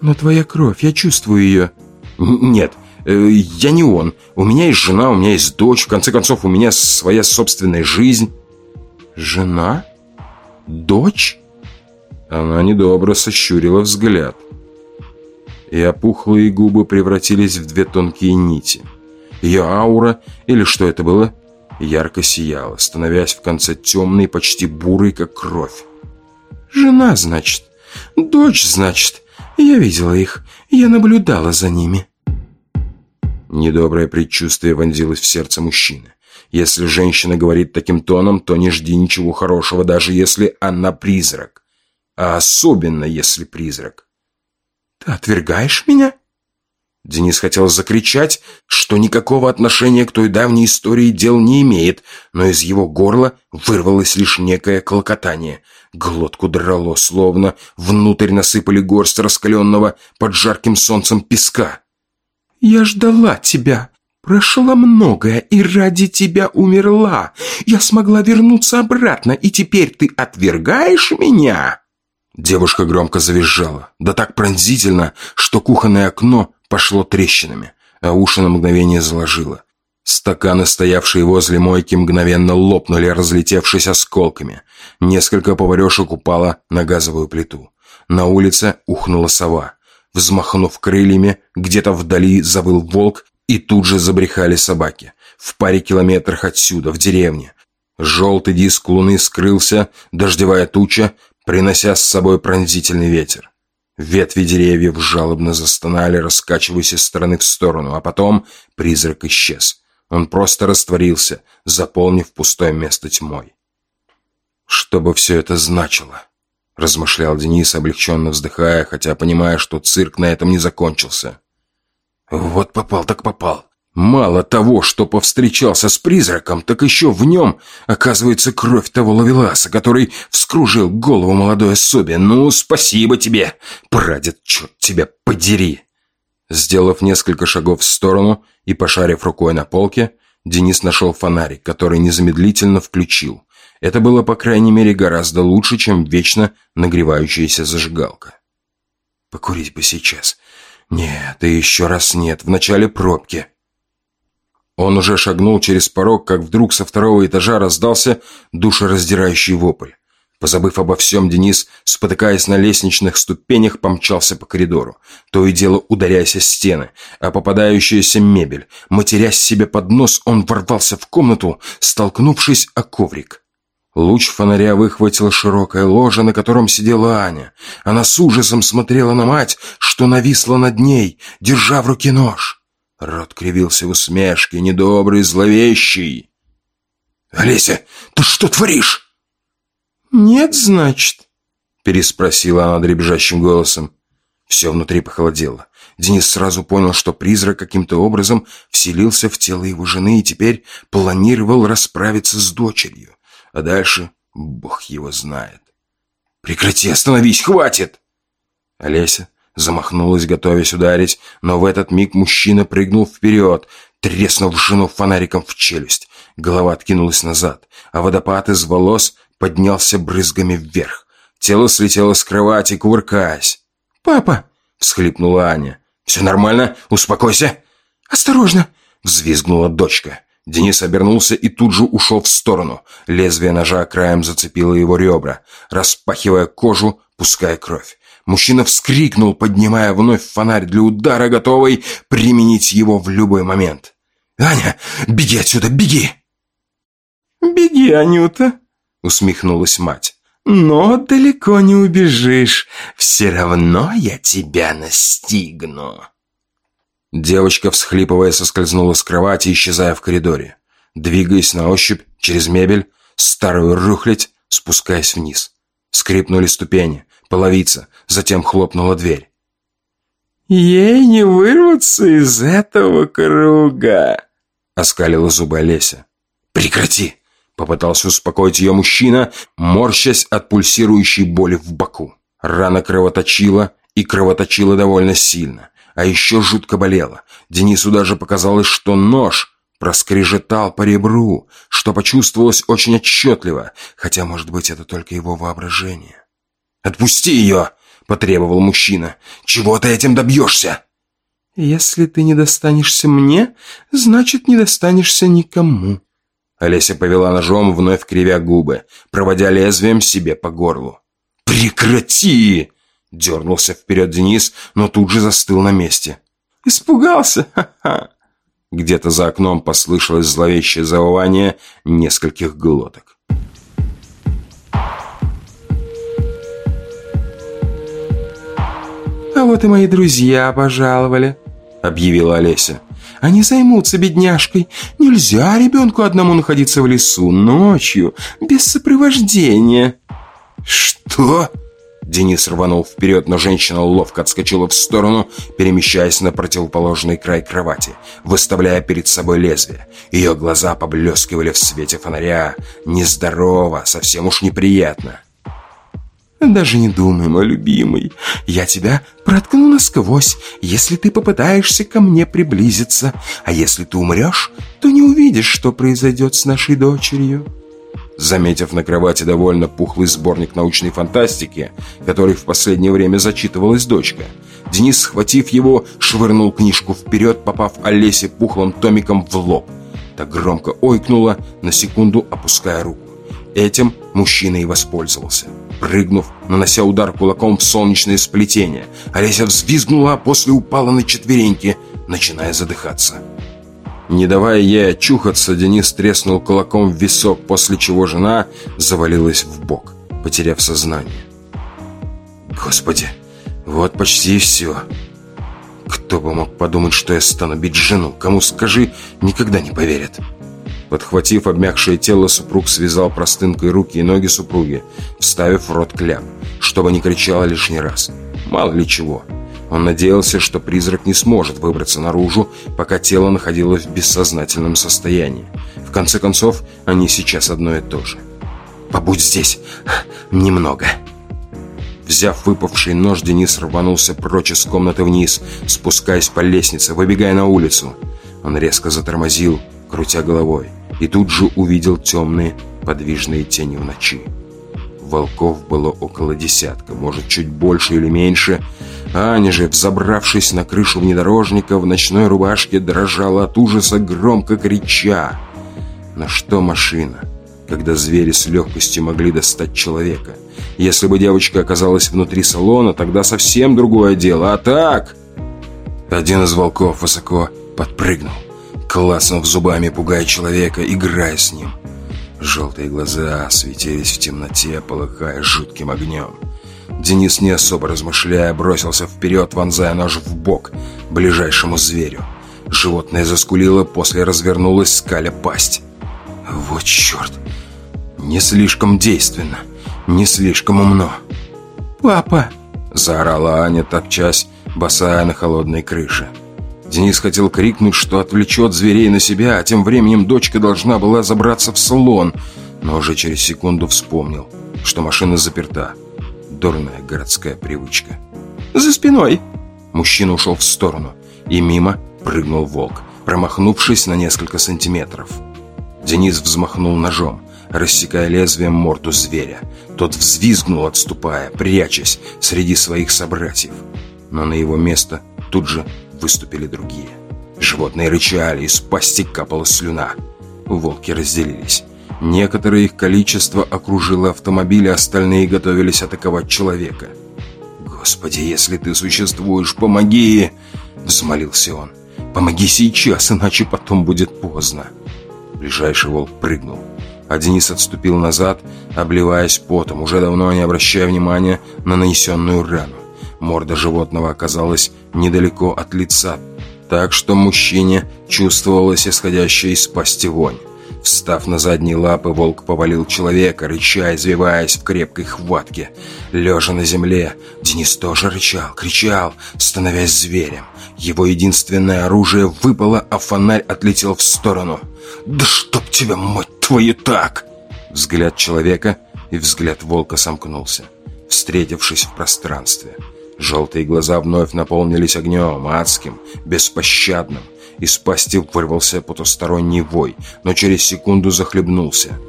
Но твоя кровь, я чувствую ее. Нет, э, я не он. У меня есть жена, у меня есть дочь. В конце концов, у меня своя собственная жизнь. Жена? Дочь? Она недобро сощурила взгляд. И опухлые губы превратились в две тонкие нити. Ее аура, или что это было, ярко сияла, становясь в конце темной, почти бурой, как кровь. «Жена, значит. Дочь, значит. Я видела их. Я наблюдала за ними». Недоброе предчувствие вонзилось в сердце мужчины. Если женщина говорит таким тоном, то не жди ничего хорошего, даже если она призрак. А особенно, если призрак. «Ты отвергаешь меня?» Денис хотел закричать, что никакого отношения к той давней истории дел не имеет, но из его горла вырвалось лишь некое клокотание. Глотку драло, словно внутрь насыпали горсть раскаленного под жарким солнцем песка. «Я ждала тебя. Прошла многое, и ради тебя умерла. Я смогла вернуться обратно, и теперь ты отвергаешь меня?» Девушка громко завизжала, да так пронзительно, что кухонное окно пошло трещинами, а уши на мгновение заложило. Стаканы, стоявшие возле мойки, мгновенно лопнули, разлетевшись осколками. Несколько поварешек упало на газовую плиту. На улице ухнула сова. Взмахнув крыльями, где-то вдали завыл волк, и тут же забрехали собаки. В паре километрах отсюда, в деревне. Желтый диск луны скрылся, дождевая туча, принося с собой пронзительный ветер. Ветви деревьев жалобно застонали, раскачиваясь из стороны в сторону, а потом призрак исчез. Он просто растворился, заполнив пустое место тьмой. «Что бы все это значило?» – размышлял Денис, облегченно вздыхая, хотя понимая, что цирк на этом не закончился. «Вот попал так попал. Мало того, что повстречался с призраком, так еще в нем оказывается кровь того ловеласа, который вскружил голову молодой особе. Ну, спасибо тебе, прадед, черт тебя подери!» Сделав несколько шагов в сторону и пошарив рукой на полке, Денис нашел фонарик, который незамедлительно включил. Это было, по крайней мере, гораздо лучше, чем вечно нагревающаяся зажигалка. «Покурить бы сейчас. Нет, и еще раз нет, в начале пробки». Он уже шагнул через порог, как вдруг со второго этажа раздался душераздирающий вопль. Позабыв обо всем, Денис, спотыкаясь на лестничных ступенях, помчался по коридору, то и дело ударяясь о стены, а попадающаяся мебель. Матерясь себе под нос, он ворвался в комнату, столкнувшись о коврик. Луч фонаря выхватил широкое ложе, на котором сидела Аня. Она с ужасом смотрела на мать, что нависла над ней, держа в руке нож. Рот кривился в усмешке, недобрый, зловещий. «Олеся, ты что творишь?» «Нет, значит?» Переспросила она дребезжащим голосом. Все внутри похолодело. Денис сразу понял, что призрак каким-то образом вселился в тело его жены и теперь планировал расправиться с дочерью. А дальше бог его знает. «Прекрати, остановись, хватит!» Олеся Замахнулась, готовясь ударить, но в этот миг мужчина прыгнул вперед, треснув жену фонариком в челюсть. Голова откинулась назад, а водопад из волос поднялся брызгами вверх. Тело слетело с кровати, кувыркаясь. «Папа!» — всхлипнула Аня. «Все нормально? Успокойся!» «Осторожно!» — взвизгнула дочка. Денис обернулся и тут же ушел в сторону. Лезвие ножа краем зацепило его ребра, распахивая кожу, пуская кровь. Мужчина вскрикнул, поднимая вновь фонарь для удара, готовый применить его в любой момент. «Аня, беги отсюда, беги!» «Беги, Анюта!» — усмехнулась мать. «Но далеко не убежишь. Все равно я тебя настигну». Девочка, всхлипывая, соскользнула с кровати, исчезая в коридоре. Двигаясь на ощупь через мебель, старую рухлядь, спускаясь вниз. Скрипнули ступени, половица, затем хлопнула дверь. «Ей не вырваться из этого круга!» — оскалила зубы Олеся. «Прекрати!» — попытался успокоить ее мужчина, морщась от пульсирующей боли в боку. Рана кровоточила, и кровоточила довольно сильно. А еще жутко болело. Денису даже показалось, что нож проскрежетал по ребру, что почувствовалось очень отчетливо, хотя, может быть, это только его воображение. «Отпусти ее!» — потребовал мужчина. «Чего ты этим добьешься?» «Если ты не достанешься мне, значит, не достанешься никому». Олеся повела ножом, вновь кривя губы, проводя лезвием себе по горлу. «Прекрати!» Дернулся вперед Денис, но тут же застыл на месте. «Испугался? Ха-ха!» Где-то за окном послышалось зловещее завывание нескольких глоток. «А вот и мои друзья пожаловали», — объявила Олеся. «Они займутся бедняжкой. Нельзя ребенку одному находиться в лесу ночью, без сопровождения». «Что?» Денис рванул вперед, но женщина ловко отскочила в сторону, перемещаясь на противоположный край кровати, выставляя перед собой лезвие. Ее глаза поблескивали в свете фонаря. Нездорово, совсем уж неприятно. «Даже не думай, мой любимый. Я тебя проткну насквозь, если ты попытаешься ко мне приблизиться. А если ты умрешь, то не увидишь, что произойдет с нашей дочерью». Заметив на кровати довольно пухлый сборник научной фантастики, который в последнее время зачитывалась дочка, Денис, схватив его, швырнул книжку вперед, попав Олесе пухлым томиком в лоб. Так громко ойкнула, на секунду опуская руку. Этим мужчина и воспользовался. Прыгнув, нанося удар кулаком в солнечное сплетение, Олеся взвизгнула, а после упала на четвереньки, начиная задыхаться. Не давая ей очухаться, Денис треснул кулаком в висок, после чего жена завалилась в бок, потеряв сознание. Господи, вот почти все. Кто бы мог подумать, что я стану бить жену? Кому скажи, никогда не поверят. Подхватив обмякшее тело, супруг связал простынкой руки и ноги супруги, вставив в рот кляп, чтобы не кричала лишний раз. Мало ли чего. Он надеялся, что призрак не сможет выбраться наружу, пока тело находилось в бессознательном состоянии. В конце концов, они сейчас одно и то же. «Побудь здесь. Немного». Взяв выпавший нож, Денис рванулся прочь из комнаты вниз, спускаясь по лестнице, выбегая на улицу. Он резко затормозил, крутя головой, и тут же увидел темные, подвижные тени в ночи. Волков было около десятка, может, чуть больше или меньше. Аня же, взобравшись на крышу внедорожника, в ночной рубашке дрожала от ужаса, громко крича. Но что машина, когда звери с легкостью могли достать человека? Если бы девочка оказалась внутри салона, тогда совсем другое дело. А так... Один из волков высоко подпрыгнул, класснув зубами, пугая человека, играя с ним. Желтые глаза светились в темноте, полыхая жутким огнем. Денис, не особо размышляя, бросился вперед, вонзая нож в бок ближайшему зверю. Животное заскулило, после развернулось, скаля пасть. Вот черт! Не слишком действенно, не слишком умно. «Папа!» – заорала Аня, топчась, босая на холодной крыше. Денис хотел крикнуть, что отвлечет зверей на себя, а тем временем дочка должна была забраться в салон, но уже через секунду вспомнил, что машина заперта. Дурная городская привычка. «За спиной!» Мужчина ушел в сторону, и мимо прыгнул волк, промахнувшись на несколько сантиметров. Денис взмахнул ножом, рассекая лезвием морду зверя. Тот взвизгнул, отступая, прячась среди своих собратьев. Но на его место тут же выступили другие. Животные рычали, из пасти капала слюна. Волки разделились. Некоторое их количество окружило автомобиль, а остальные готовились атаковать человека. «Господи, если ты существуешь, помоги!» — взмолился он. «Помоги сейчас, иначе потом будет поздно!» Ближайший волк прыгнул, а Денис отступил назад, обливаясь потом, уже давно не обращая внимания на нанесенную рану. Морда животного оказалась недалеко от лица, так что мужчине чувствовалась исходящая из пасти вонь. Встав на задние лапы, волк повалил человека, рыча, извиваясь в крепкой хватке. Лежа на земле, Денис тоже рычал, кричал, становясь зверем. Его единственное оружие выпало, а фонарь отлетел в сторону. «Да чтоб тебя, мать твою, так!» Взгляд человека и взгляд волка сомкнулся, встретившись в пространстве. Желтые глаза вновь наполнились огнем, адским, беспощадным. Из пасти вырвался потусторонний вой, но через секунду захлебнулся.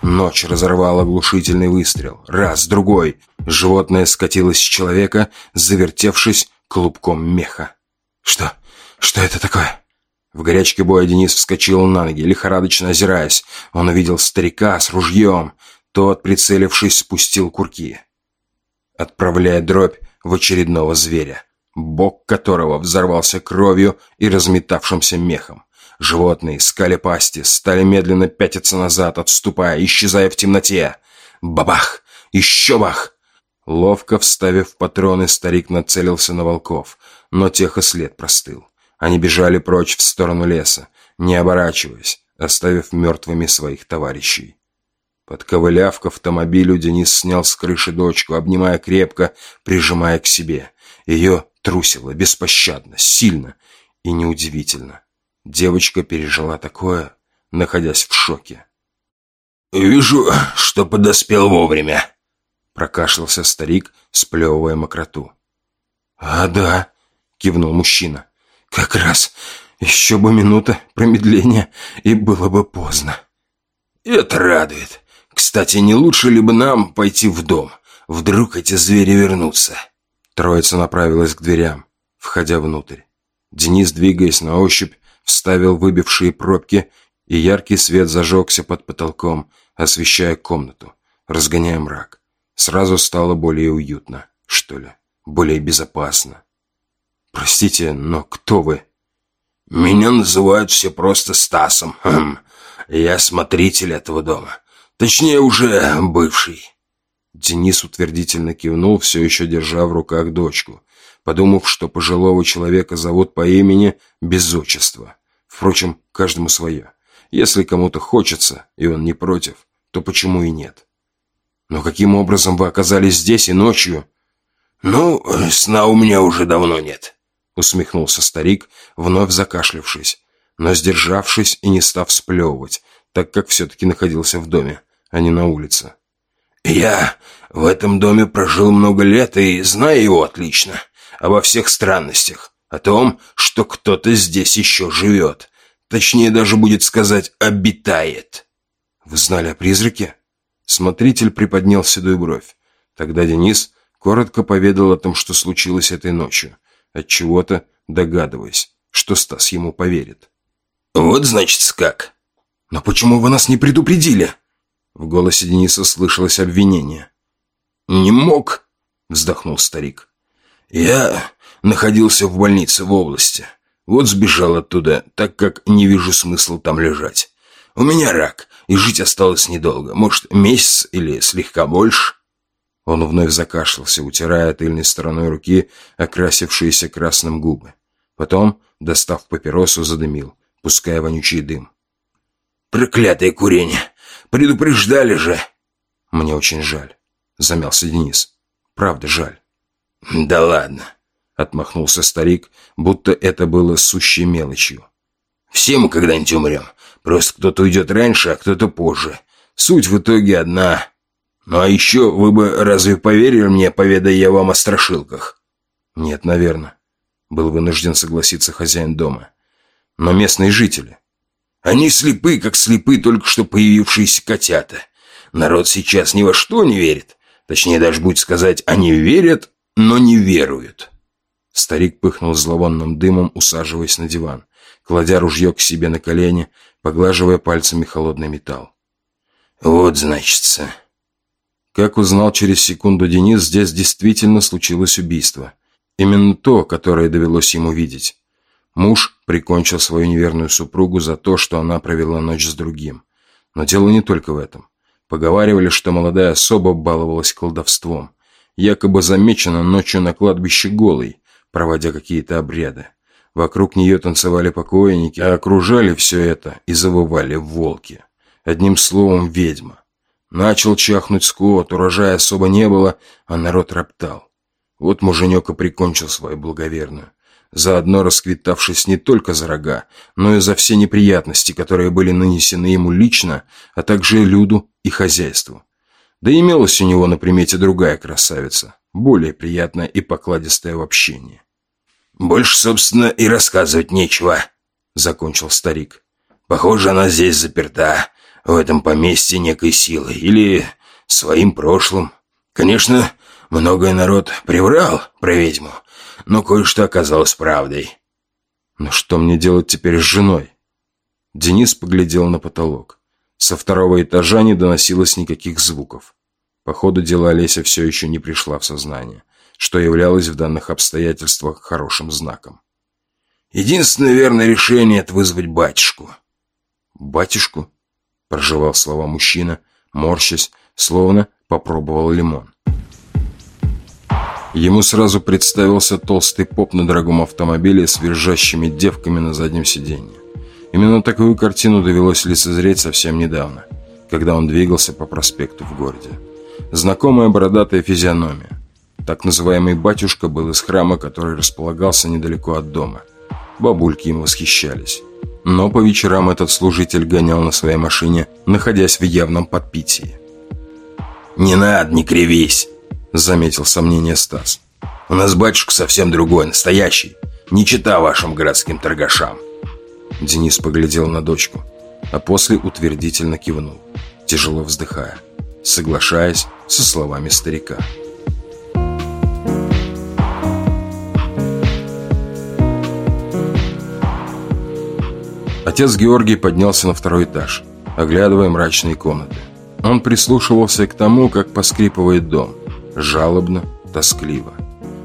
Ночь разорвала оглушительный выстрел. Раз, другой. Животное скатилось с человека, завертевшись клубком меха. «Что? Что это такое?» В горячке боя Денис вскочил на ноги, лихорадочно озираясь. Он увидел старика с ружьем. Тот, прицелившись, спустил курки отправляя дробь в очередного зверя, бок которого взорвался кровью и разметавшимся мехом. Животные, скали пасти, стали медленно пятиться назад, отступая, исчезая в темноте. Бабах! Еще бах! Ловко вставив патроны, старик нацелился на волков, но тех и след простыл. Они бежали прочь в сторону леса, не оборачиваясь, оставив мертвыми своих товарищей. Подковыляв к автомобилю, Денис снял с крыши дочку, обнимая крепко, прижимая к себе. Ее трусило беспощадно, сильно и неудивительно. Девочка пережила такое, находясь в шоке. «Вижу, что подоспел вовремя», — прокашлялся старик, сплевывая мокроту. «А, да», — кивнул мужчина. «Как раз еще бы минута промедления, и было бы поздно». «Это радует. Кстати, не лучше ли бы нам пойти в дом? Вдруг эти звери вернутся?» Троица направилась к дверям, входя внутрь. Денис, двигаясь на ощупь, вставил выбившие пробки, и яркий свет зажегся под потолком, освещая комнату, разгоняя мрак. Сразу стало более уютно, что ли, более безопасно. «Простите, но кто вы?» «Меня называют все просто Стасом. Хм. Я смотритель этого дома. Точнее, уже бывший». Денис утвердительно кивнул, все еще держа в руках дочку, подумав, что пожилого человека зовут по имени без отчества. Впрочем, каждому свое. Если кому-то хочется, и он не против, то почему и нет? Но каким образом вы оказались здесь и ночью? Ну, сна у меня уже давно нет, усмехнулся старик, вновь закашлявшись, но сдержавшись и не став сплевывать, так как все-таки находился в доме а не на улице. «Я в этом доме прожил много лет и знаю его отлично. Обо всех странностях. О том, что кто-то здесь еще живет. Точнее, даже будет сказать, обитает». «Вы знали о призраке?» Смотритель приподнял седую бровь. Тогда Денис коротко поведал о том, что случилось этой ночью, от чего то догадываясь, что Стас ему поверит. «Вот, значит, как». «Но почему вы нас не предупредили?» В голосе Дениса слышалось обвинение. «Не мог», — вздохнул старик. «Я находился в больнице в области. Вот сбежал оттуда, так как не вижу смысла там лежать. У меня рак, и жить осталось недолго. Может, месяц или слегка больше». Он вновь закашлялся, утирая тыльной стороной руки окрасившиеся красным губы. Потом, достав папиросу, задымил, пуская вонючий дым. «Проклятое курение! Предупреждали же!» «Мне очень жаль», — замялся Денис. «Правда жаль». «Да ладно», — отмахнулся старик, будто это было сущей мелочью. «Все мы когда-нибудь умрем. Просто кто-то уйдет раньше, а кто-то позже. Суть в итоге одна. Ну а еще вы бы разве поверили мне, поведая я вам о страшилках?» «Нет, наверное», — был вынужден согласиться хозяин дома. «Но местные жители...» Они слепы, как слепы только что появившиеся котята. Народ сейчас ни во что не верит. Точнее, даже будет сказать, они верят, но не веруют. Старик пыхнул зловонным дымом, усаживаясь на диван, кладя ружье к себе на колени, поглаживая пальцами холодный металл. «Вот, значится...» Как узнал через секунду Денис, здесь действительно случилось убийство. Именно то, которое довелось ему видеть. Муж прикончил свою неверную супругу за то, что она провела ночь с другим. Но дело не только в этом. Поговаривали, что молодая особа баловалась колдовством. Якобы замечена ночью на кладбище голой, проводя какие-то обряды. Вокруг нее танцевали покойники, а окружали все это и завывали волки. Одним словом, ведьма. Начал чахнуть скот, урожая особо не было, а народ роптал. Вот муженек и прикончил свою благоверную, заодно расквитавшись не только за рога, но и за все неприятности, которые были нанесены ему лично, а также люду и хозяйству. Да имелась у него на примете другая красавица, более приятная и покладистая в общении. «Больше, собственно, и рассказывать нечего», — закончил старик. «Похоже, она здесь заперта, в этом поместье некой силой или своим прошлым. Конечно, многое народ приврал про ведьму, но кое-что оказалось правдой». «Но что мне делать теперь с женой?» Денис поглядел на потолок. Со второго этажа не доносилось никаких звуков. По ходу дела Олеся все еще не пришла в сознание что являлось в данных обстоятельствах хорошим знаком. «Единственное верное решение — это вызвать батюшку». «Батюшку?» — проживал слова мужчина, морщась, словно попробовал лимон. Ему сразу представился толстый поп на дорогом автомобиле с визжащими девками на заднем сиденье. Именно такую картину довелось лицезреть совсем недавно, когда он двигался по проспекту в городе. Знакомая бородатая физиономия, так называемый батюшка был из храма, который располагался недалеко от дома. Бабульки им восхищались. Но по вечерам этот служитель гонял на своей машине, находясь в явном подпитии. «Не надо, не кривись», — заметил сомнение Стас. «У нас батюшка совсем другой, настоящий. Не чита вашим городским торгашам». Денис поглядел на дочку, а после утвердительно кивнул, тяжело вздыхая, соглашаясь со словами старика. Отец Георгий поднялся на второй этаж, оглядывая мрачные комнаты. Он прислушивался к тому, как поскрипывает дом, жалобно, тоскливо.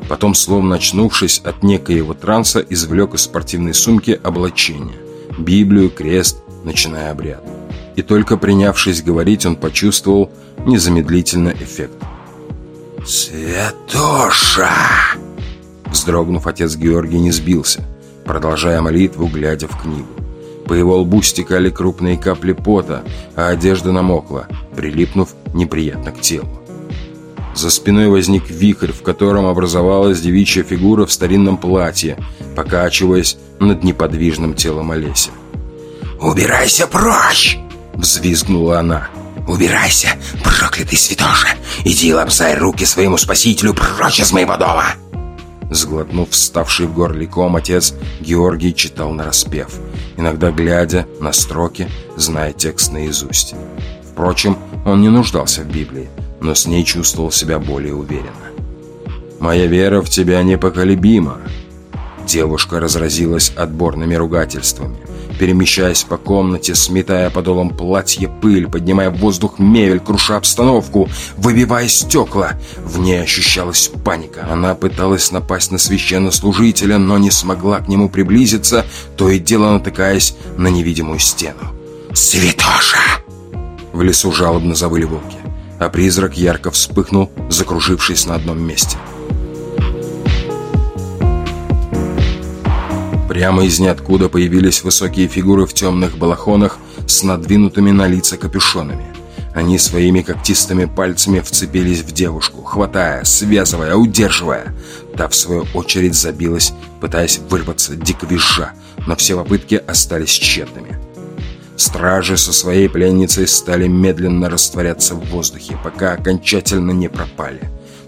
Потом, словно очнувшись от некоего транса, извлек из спортивной сумки облачение, Библию, крест, начиная обряд. И только принявшись говорить, он почувствовал незамедлительно эффект. «Святоша!» Вздрогнув, отец Георгий не сбился, продолжая молитву, глядя в книгу. По его лбу стекали крупные капли пота, а одежда намокла, прилипнув неприятно к телу. За спиной возник вихрь, в котором образовалась девичья фигура в старинном платье, покачиваясь над неподвижным телом Олеся. «Убирайся прочь!» — взвизгнула она. «Убирайся, проклятый святоша! Иди лапсай руки своему спасителю прочь из моего дома!» Сглотнув вставший в горле ком, отец Георгий читал нараспев, иногда глядя на строки, зная текст наизусть. Впрочем, он не нуждался в Библии, но с ней чувствовал себя более уверенно. «Моя вера в тебя непоколебима!» Девушка разразилась отборными ругательствами – перемещаясь по комнате, сметая подолом платье пыль, поднимая в воздух мебель, круша обстановку, выбивая стекла. В ней ощущалась паника. Она пыталась напасть на священнослужителя, но не смогла к нему приблизиться, то и дело натыкаясь на невидимую стену. «Святоша!» В лесу жалобно завыли волки, а призрак ярко вспыхнул, закружившись на одном месте. Прямо из ниоткуда появились высокие фигуры в темных балахонах с надвинутыми на лица капюшонами. Они своими когтистыми пальцами вцепились в девушку, хватая, связывая, удерживая. Та, в свою очередь, забилась, пытаясь вырваться, дико визжа, но все попытки остались тщетными. Стражи со своей пленницей стали медленно растворяться в воздухе, пока окончательно не пропали.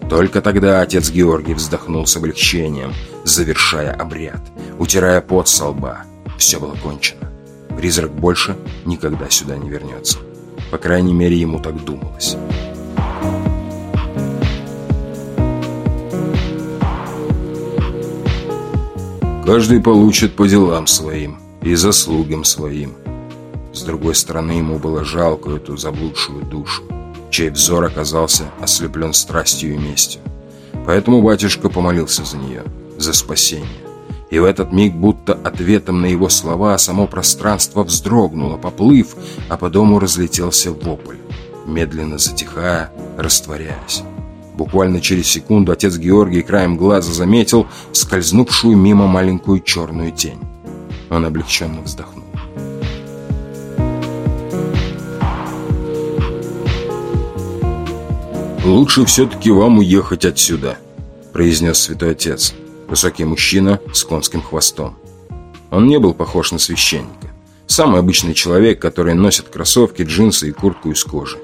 Только тогда отец Георгий вздохнул с облегчением, завершая обряд, утирая пот со лба. Все было кончено. Призрак больше никогда сюда не вернется. По крайней мере, ему так думалось. Каждый получит по делам своим и заслугам своим. С другой стороны, ему было жалко эту заблудшую душу, чей взор оказался ослеплен страстью и местью. Поэтому батюшка помолился за нее, за спасение. И в этот миг, будто ответом на его слова, само пространство вздрогнуло, поплыв, а по дому разлетелся вопль, медленно затихая, растворяясь. Буквально через секунду отец Георгий краем глаза заметил скользнувшую мимо маленькую черную тень. Он облегченно вздохнул. «Лучше все-таки вам уехать отсюда», – произнес святой отец. Высокий мужчина с конским хвостом. Он не был похож на священника. Самый обычный человек, который носит кроссовки, джинсы и куртку из кожи.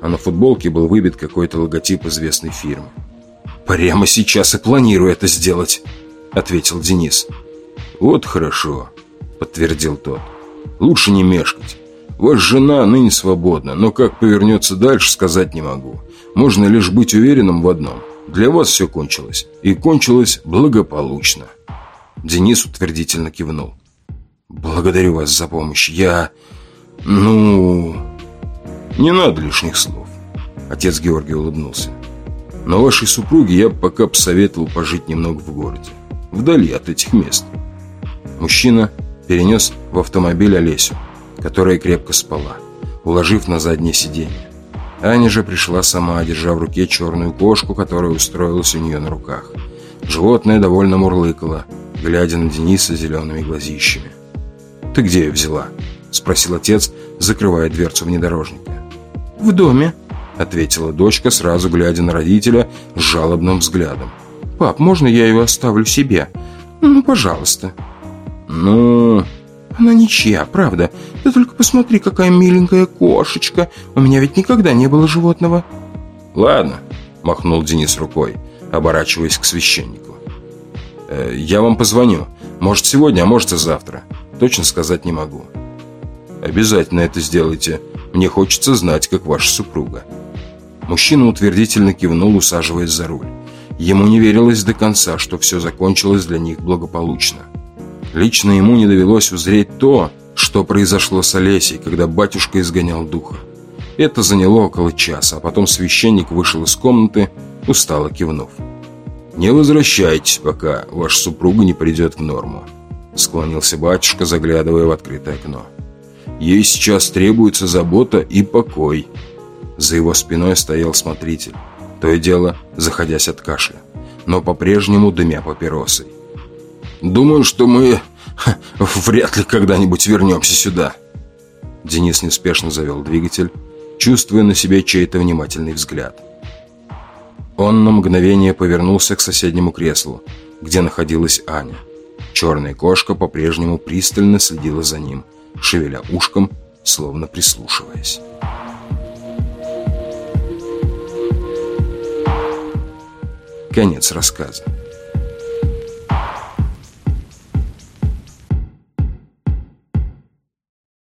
А на футболке был выбит какой-то логотип известной фирмы. «Прямо сейчас и планирую это сделать», — ответил Денис. «Вот хорошо», — подтвердил тот. «Лучше не мешкать. Ваша жена ныне свободна, но как повернется дальше, сказать не могу. Можно лишь быть уверенным в одном. Для вас все кончилось. И кончилось благополучно. Денис утвердительно кивнул. Благодарю вас за помощь. Я... Ну... Не надо лишних слов. Отец Георгий улыбнулся. Но вашей супруге я пока посоветовал пожить немного в городе. Вдали от этих мест. Мужчина перенес в автомобиль Олесю, которая крепко спала, уложив на заднее сиденье. Аня же пришла сама, держа в руке черную кошку, которая устроилась у нее на руках. Животное довольно мурлыкало, глядя на Дениса зелеными глазищами. «Ты где ее взяла?» – спросил отец, закрывая дверцу внедорожника. «В доме», – ответила дочка, сразу глядя на родителя с жалобным взглядом. «Пап, можно я ее оставлю себе? Ну, пожалуйста». «Ну...» Она ничья, правда. Ты только посмотри, какая миленькая кошечка. У меня ведь никогда не было животного. Ладно, махнул Денис рукой, оборачиваясь к священнику. Э, я вам позвоню. Может, сегодня, а может и завтра. Точно сказать не могу. Обязательно это сделайте. Мне хочется знать, как ваша супруга. Мужчина утвердительно кивнул, усаживаясь за руль. Ему не верилось до конца, что все закончилось для них благополучно. Лично ему не довелось узреть то, что произошло с Олесей, когда батюшка изгонял духа. Это заняло около часа, а потом священник вышел из комнаты, устало кивнув. «Не возвращайтесь, пока ваша супруга не придет в норму», склонился батюшка, заглядывая в открытое окно. «Ей сейчас требуется забота и покой». За его спиной стоял смотритель, то и дело заходясь от кашля, но по-прежнему дымя папиросой. Думаю, что мы вряд ли когда-нибудь вернемся сюда. Денис неспешно завел двигатель, чувствуя на себе чей-то внимательный взгляд. Он на мгновение повернулся к соседнему креслу, где находилась Аня. Черная кошка по-прежнему пристально следила за ним, шевеля ушком, словно прислушиваясь. Конец рассказа.